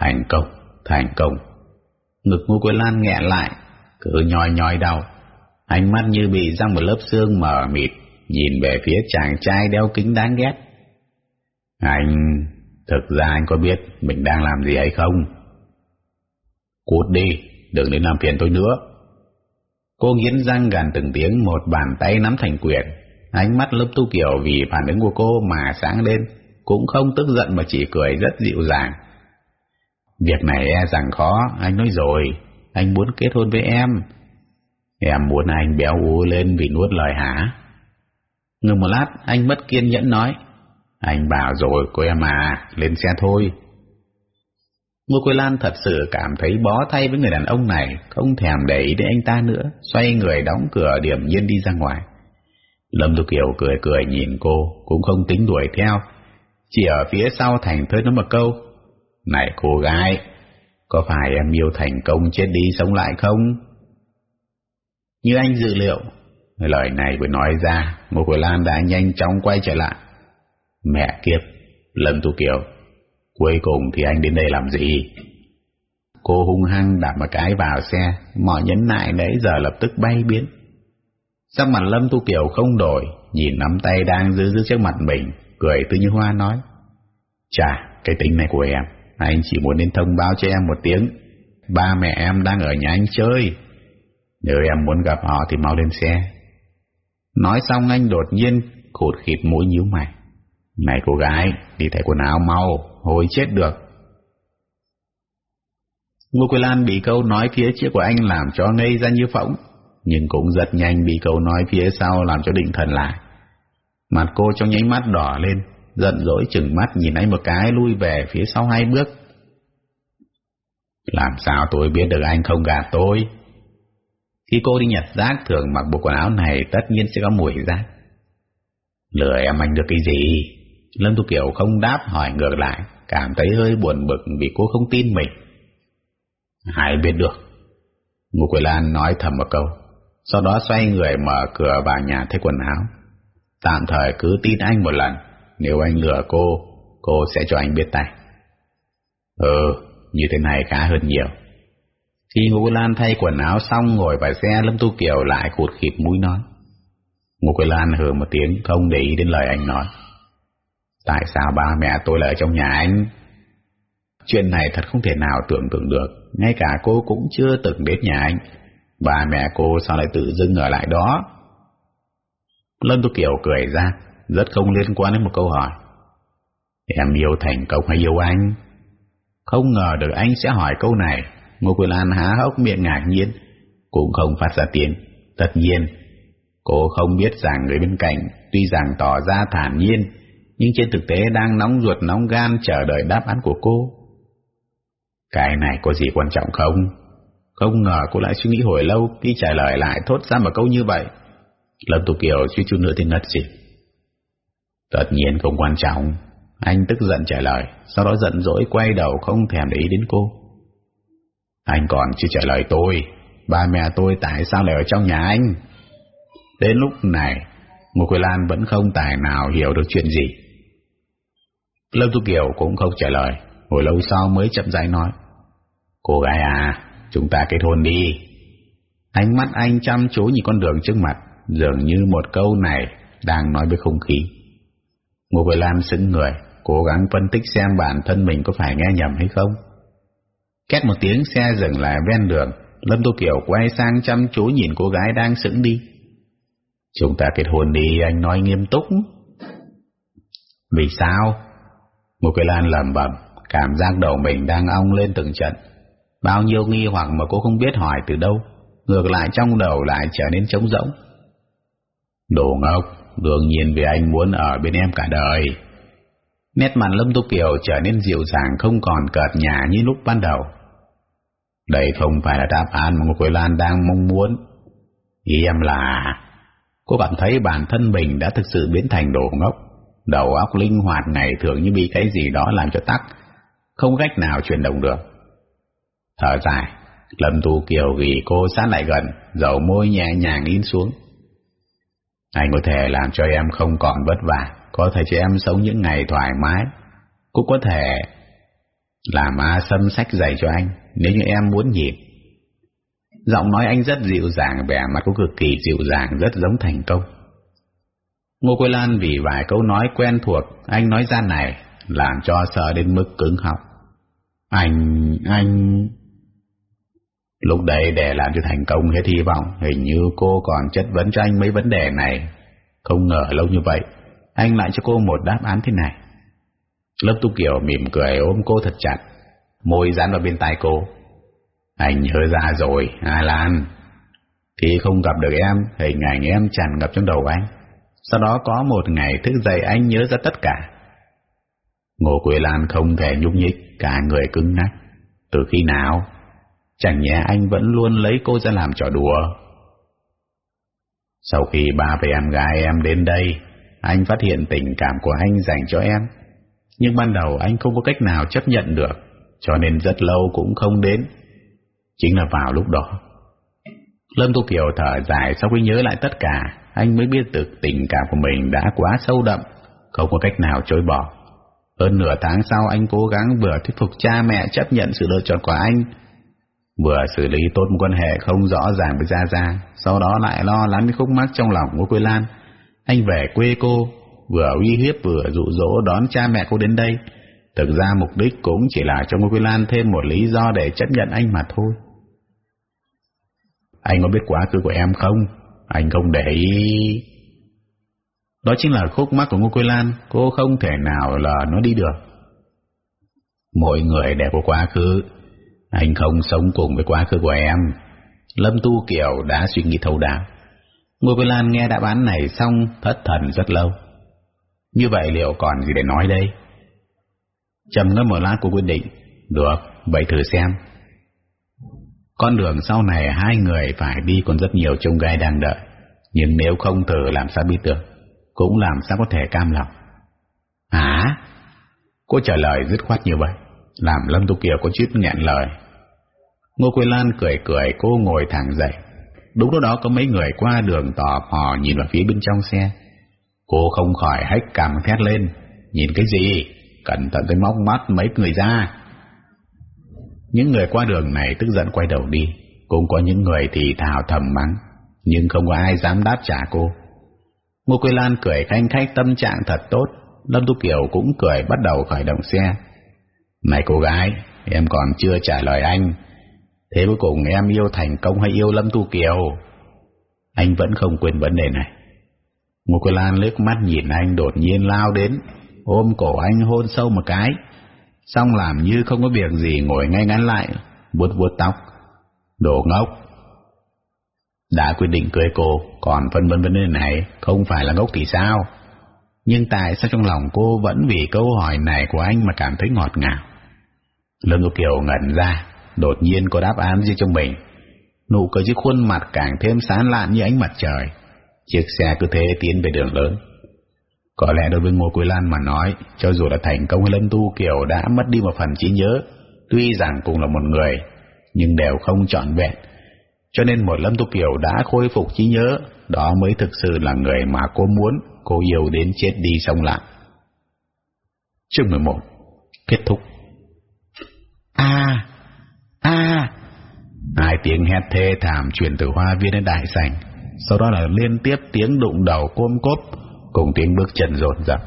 A: Thành công, thành công. Ngực Ngô Quế Lan nghẹn lại, cứ nhoi nhoi đau. Ánh mắt như bị răng một lớp xương mờ mịt, nhìn về phía chàng trai đeo kính đáng ghét. Anh, thực ra anh có biết mình đang làm gì hay không? Cút đi, đừng đến làm phiền tôi nữa. Cô nghiến răng gàn từng tiếng một bàn tay nắm thành quyền. Ánh mắt lớp tu kiểu vì phản ứng của cô mà sáng lên, cũng không tức giận mà chỉ cười rất dịu dàng. Việc này e rằng khó, anh nói rồi, anh muốn kết hôn với em. Em muốn anh béo ú lên vì nuốt lời hả? Ngừng một lát, anh mất kiên nhẫn nói. Anh bảo rồi cô em à, lên xe thôi. Ngô Quế Lan thật sự cảm thấy bó thay với người đàn ông này, không thèm để ý đến anh ta nữa, xoay người đóng cửa điểm nhiên đi ra ngoài. Lâm Tu Kiều cười cười nhìn cô, cũng không tính đuổi theo, chỉ ở phía sau Thành thơi nó một câu. Này cô gái, có phải em yêu thành công chết đi sống lại không? Như anh dự liệu, lời này vừa nói ra, Ngô Quế Lan đã nhanh chóng quay trở lại. Mẹ kiếp, Lâm Tu Kiều, cuối cùng thì anh đến đây làm gì? Cô hung hăng đạp một cái vào xe, mọi nhấn nại nãy giờ lập tức bay biến. Sắc mặt Lâm Tu Kiều không đổi, nhìn nắm tay đang giữ giữ trước mặt mình, cười tư như hoa nói. Chà, cái tính này của em, anh chỉ muốn đến thông báo cho em một tiếng. Ba mẹ em đang ở nhà anh chơi. Nếu em muốn gặp họ thì mau lên xe. Nói xong anh đột nhiên khụt khịt mũi nhíu mày. Này cô gái, đi thay quần áo mau, hồi chết được. Ngô Quỳ Lan bị câu nói phía trước của anh làm cho ngây ra như phỏng nhưng cũng giật nhanh bị câu nói phía sau làm cho định thần lại. Mặt cô trong nháy mắt đỏ lên, giận dỗi chừng mắt nhìn anh một cái lui về phía sau hai bước. Làm sao tôi biết được anh không gạt tôi? Khi cô đi nhặt rác thường mặc bộ quần áo này tất nhiên sẽ có mùi rác. Lừa em anh được cái gì? Lâm Tu Kiều không đáp hỏi ngược lại, cảm thấy hơi buồn bực vì cô không tin mình. Hải biết được. Ngô Quỳ Lan nói thầm một câu, sau đó xoay người mở cửa vào nhà thay quần áo. Tạm thời cứ tin anh một lần, nếu anh lừa cô, cô sẽ cho anh biết tay. Ừ, như thế này khá hơn nhiều. Khi Ngô Lan thay quần áo xong ngồi vào xe Lâm Tu Kiều lại cụt khịt mũi nói. Ngô Quế Lan hừ một tiếng không để ý đến lời anh nói. Tại sao ba mẹ tôi lại ở trong nhà anh? Chuyện này thật không thể nào tưởng tượng được, ngay cả cô cũng chưa từng đến nhà anh. Ba mẹ cô sao lại tự dưng ở lại đó? Lâm Tu Kiều cười ra, rất không liên quan đến một câu hỏi. Em yêu thành công hay yêu anh? Không ngờ được anh sẽ hỏi câu này. Ngô Quyền Lan há hốc miệng ngạc nhiên, cũng không phát ra tiếng. Tất nhiên, Cô không biết rằng người bên cạnh tuy rằng tỏ ra thản nhiên, nhưng trên thực tế đang nóng ruột nóng gan chờ đợi đáp án của cô. Cái này có gì quan trọng không? Không ngờ cô lại suy nghĩ hồi lâu khi trả lời lại thốt ra một câu như vậy. Lâm Tu Kiều suy chút nữa thì ngất xỉu. Tất nhiên không quan trọng. Anh tức giận trả lời, sau đó giận dỗi quay đầu không thèm để ý đến cô. Anh còn chưa trả lời tôi, ba mẹ tôi tại sao lại ở trong nhà anh? Đến lúc này, Ngô Quỳ Lan vẫn không tài nào hiểu được chuyện gì. Lâm Tu Kiều cũng không trả lời, hồi lâu sau mới chậm rãi nói. Cô gái à, chúng ta kết hôn đi. Ánh mắt anh chăm chú nhìn con đường trước mặt, dường như một câu này đang nói với không khí. Ngô Quế Lam sững người, cố gắng phân tích xem bản thân mình có phải nghe nhầm hay không. Két một tiếng xe dừng lại ven đường, Lâm Tô Kiều quay sang chăm chú nhìn cô gái đang sững đi. Chúng ta kết hôn đi, anh nói nghiêm túc. Vì sao? Một cái Lan lầm bầm, cảm giác đầu mình đang ong lên từng trận. Bao nhiêu nghi hoặc mà cô không biết hỏi từ đâu, ngược lại trong đầu lại trở nên trống rỗng. Đồ ngốc, đương nhiên vì anh muốn ở bên em cả đời. Nét mặt Lâm Tu Kiều trở nên dịu dàng không còn cợt nhả như lúc ban đầu. Đây không phải là đáp án mà Ngô Quế Lan đang mong muốn. Ý em là cô cảm thấy bản thân mình đã thực sự biến thành đồ ngốc. Đầu óc linh hoạt này thường như bị cái gì đó làm cho tắc, không cách nào chuyển động được. Thở dài, Lâm Tu Kiều vì cô sát lại gần, dầu môi nhẹ nhàng in xuống. Anh có thể làm cho em không còn vất vả, có thể cho em sống những ngày thoải mái. Cũng có thể làm A Sâm sách giày cho anh, nếu như em muốn nhịp. Giọng nói anh rất dịu dàng, vẻ mặt cũng cực kỳ dịu dàng, rất giống thành công. Ngô Quế Lan vì vài câu nói quen thuộc, anh nói ra này, làm cho sợ đến mức cứng họng. Anh, anh... Lúc đấy để làm cho thành công hết hy vọng, hình như cô còn chất vấn cho anh mấy vấn đề này. Không ngờ lâu như vậy, anh lại cho cô một đáp án thế này. Lớp tu kiểu mỉm cười ôm cô thật chặt, môi dán vào bên tai cô. Anh nhớ ra rồi, A Lan. Không gặp được em, hình ảnh em tràn ngập trong đầu anh. Sau đó có một ngày thức dậy anh nhớ ra tất cả. Ngô Quế Lan không thể nhúc nhích, cả người cứng nách. Từ khi nào? Chẳng nhẽ anh vẫn luôn lấy cô ra làm trò đùa. Sau khi ba và em gái em đến đây, anh phát hiện tình cảm của anh dành cho em. Nhưng ban đầu anh không có cách nào chấp nhận được, cho nên rất lâu cũng không đến. Chính là vào lúc đó. Lâm Tu Kiều thở dài sau khi nhớ lại tất cả, anh mới biết được tình cảm của mình đã quá sâu đậm, không có cách nào chối bỏ. Hơn nửa tháng sau anh cố gắng vừa thuyết phục cha mẹ chấp nhận sự lựa chọn của anh, vừa xử lý tốt một quan hệ không rõ ràng với Gia Gia, sau đó lại lo lắng khúc mắc trong lòng của Quế Lan. Anh về quê cô, vừa uy hiếp vừa dụ dỗ đón cha mẹ cô đến đây. Thực ra mục đích cũng chỉ là cho Ngô Quế Lan thêm một lý do để chấp nhận anh mà thôi. Anh có biết quá khứ của em không? Anh không để ý. Đó chính là khúc mắc của Ngô Quế Lan, cô không thể nào là nó đi được. Mỗi người đều có quá khứ, anh không sống cùng với quá khứ của em. Lâm Tu Kiều đã suy nghĩ thấu đáo. Ngô Quế Lan nghe đáp án này xong thất thần rất lâu. Như vậy liệu còn gì để nói đây? Trầm ngâm một lát cô quyết định. Được, vậy thử xem. Con đường sau này hai người phải đi còn rất nhiều trông gai đang đợi. Nhưng nếu không thử làm sao biết được, cũng làm sao có thể cam lòng. Hả? Cô trả lời dứt khoát như vậy, làm Lâm Tu Kiều có chút nghẹn lời. Ngô Quế Lan cười cười cô ngồi thẳng dậy. Đúng lúc đó có mấy người qua đường tò mò nhìn vào phía bên trong xe. Cô không khỏi hách cằm thét lên. Nhìn cái gì? Cẩn thận tôi móc mắt mấy người ra. Những người qua đường này tức giận quay đầu đi. Cũng có những người thì thào thầm mắng. Nhưng không có ai dám đáp trả cô. Ngô Quế Lan cười khanh khách tâm trạng thật tốt. Lâm Tu Kiều cũng cười bắt đầu khởi động xe. Này cô gái, em còn chưa trả lời anh. Thế cuối cùng em yêu thành công hay yêu Lâm Tu Kiều? Anh vẫn không quên vấn đề này. Ngô Quế Lan liếc mắt nhìn anh đột nhiên lao đến, ôm cổ anh hôn sâu một cái, xong làm như không có việc gì ngồi ngay ngắn lại, vuốt vuốt tóc. Đồ ngốc! Đã quyết định cưới cô Còn phân vân vấn đề này Không phải là ngốc thì sao Nhưng tại sao trong lòng cô vẫn vì câu hỏi này của anh Mà cảm thấy ngọt ngào Lương Ngọc Kiều ngẩn ra Đột nhiên có đáp án riêng trong mình Nụ cười dưới khuôn mặt càng thêm sáng lạn như ánh mặt trời Chiếc xe cứ thế tiến về đường lớn có lẽ đối với Ngô Quế Lan mà nói Cho dù là thành công hay Lâm Tu Kiều đã mất đi một phần trí nhớ Tuy rằng cũng là một người Nhưng đều không trọn vẹn. Cho nên một Lâm Tu Kiều đã khôi phục trí nhớ Đó mới thực sự là người mà cô muốn Cô yêu đến chết đi xong lại. Chương 11 Kết thúc.
B: À À
A: Hai tiếng hét thê thảm truyền từ hoa viên đến đại sảnh Sau đó là liên tiếp tiếng đụng đầu côm cốp Cùng tiếng bước chân rộn rập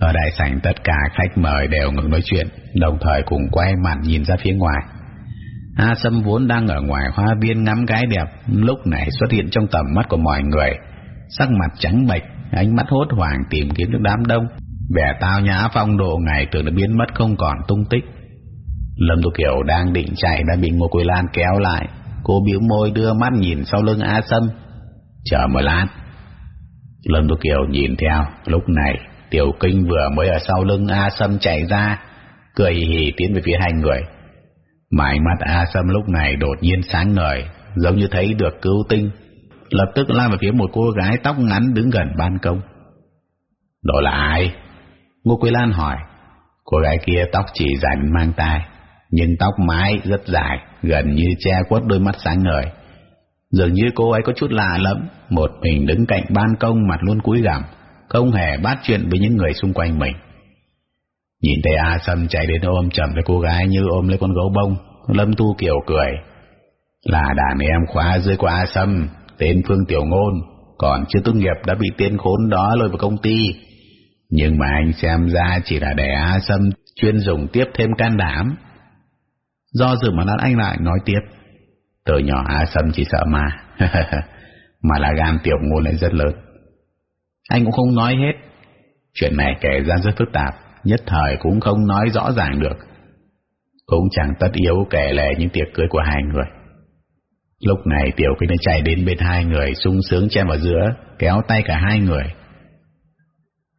A: Ở đại sảnh, tất cả khách mời đều ngừng nói chuyện, Đồng thời cùng quay mặt nhìn ra phía ngoài A Sâm vốn đang ở ngoài hoa viên ngắm gái đẹp, Lúc này xuất hiện trong tầm mắt của mọi người Sắc mặt trắng bệch, Ánh mắt hốt hoảng tìm kiếm được đám đông Vẻ tao nhã phong độ ngày tưởng đã biến mất không còn tung tích Lâm Tu Kiều đang định chạy đã bị Ngô Quỳ Lan kéo lại. Cô biểu môi đưa mắt nhìn sau lưng A Sâm. Chờ một lát. Lâm Tu Kiều nhìn theo. Lúc này Tiểu Kinh vừa mới ở sau lưng A Sâm chạy ra. Cười hì hì tiến về phía hai người. Mãi mắt A Sâm lúc này đột nhiên sáng ngời. Giống như thấy được cứu tinh. Lập tức lao về phía một cô gái tóc ngắn đứng gần ban công. Đó là ai? Ngô Quế Lan hỏi. Cô gái kia tóc chỉ dài mang tai nhưng tóc mái rất dài, gần như che khuất đôi mắt sáng ngời. Dường như cô ấy có chút lạ lắm, một mình đứng cạnh ban công mặt luôn cúi gằm, không hề bắt chuyện với những người xung quanh mình. Nhìn thấy A Sâm chạy đến ôm chầm với cô gái như ôm lấy con gấu bông, Lâm Tu Kiều cười. Là đàn em khóa dưới của A Sâm, tên Phương Tiểu Ngôn, còn chưa tốt nghiệp đã bị tên khốn đó lôi vào công ty. Nhưng mà anh xem ra chỉ là để A Sâm chuyên dùng tiếp thêm can đảm. Do dự mà lát anh lại nói tiếp từ nhỏ A Sâm chỉ sợ ma Mà là gan tiểu ngôn lại rất lớn. Anh cũng không nói hết. Chuyện này kể ra rất phức tạp, Nhất thời cũng không nói rõ ràng được. Cũng chẳng tất yếu kể lệ những tiệc cưới của hai người. Lúc này Tiểu Kinh đã chạy đến bên hai người, sung sướng chen vào giữa, Kéo tay cả hai người.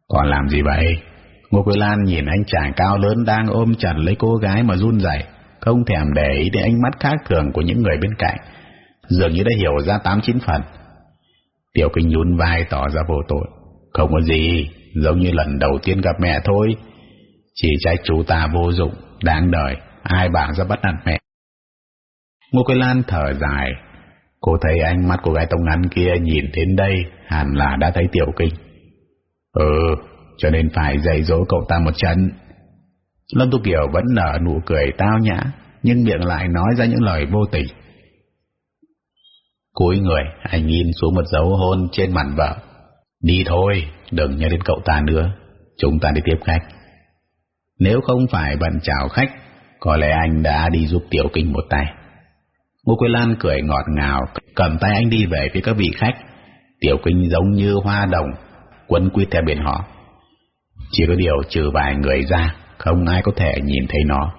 A: Còn làm gì vậy? Ngô Quế Lan nhìn anh chàng cao lớn Đang ôm chặt lấy cô gái mà run rẩy không thèm để ý đến ánh mắt khác thường của những người bên cạnh, dường như đã hiểu ra tám chín phần. Tiểu kinh nhún vai tỏ ra vô tội, không có gì, giống như lần đầu tiên gặp mẹ thôi, chỉ trách chú ta vô dụng, đáng đời, ai bảo ra bắt nạt mẹ. Ngô Quế Lan thở dài, cô thấy ánh mắt của gái tông ngắn kia nhìn đến đây, hẳn là đã thấy tiểu kinh. Ừ, cho nên phải dạy dỗ cậu ta một trận. Lâm Tu Kiều vẫn nở nụ cười tao nhã, nhưng miệng lại nói ra những lời vô tình. Cúi người, anh nhìn xuống một dấu hôn trên mặt vợ. Đi thôi, đừng nhớ đến cậu ta nữa, chúng ta đi tiếp khách. Nếu không phải bận chào khách, có lẽ anh đã đi giúp Tiểu Kinh một tay. Ngô Quế Lan cười ngọt ngào, cầm tay anh đi về phía các vị khách. Tiểu Kinh giống như hoa đồng, quấn quýt theo bên họ. Chỉ có điều trừ vài người ra, không ai có thể nhìn thấy nó.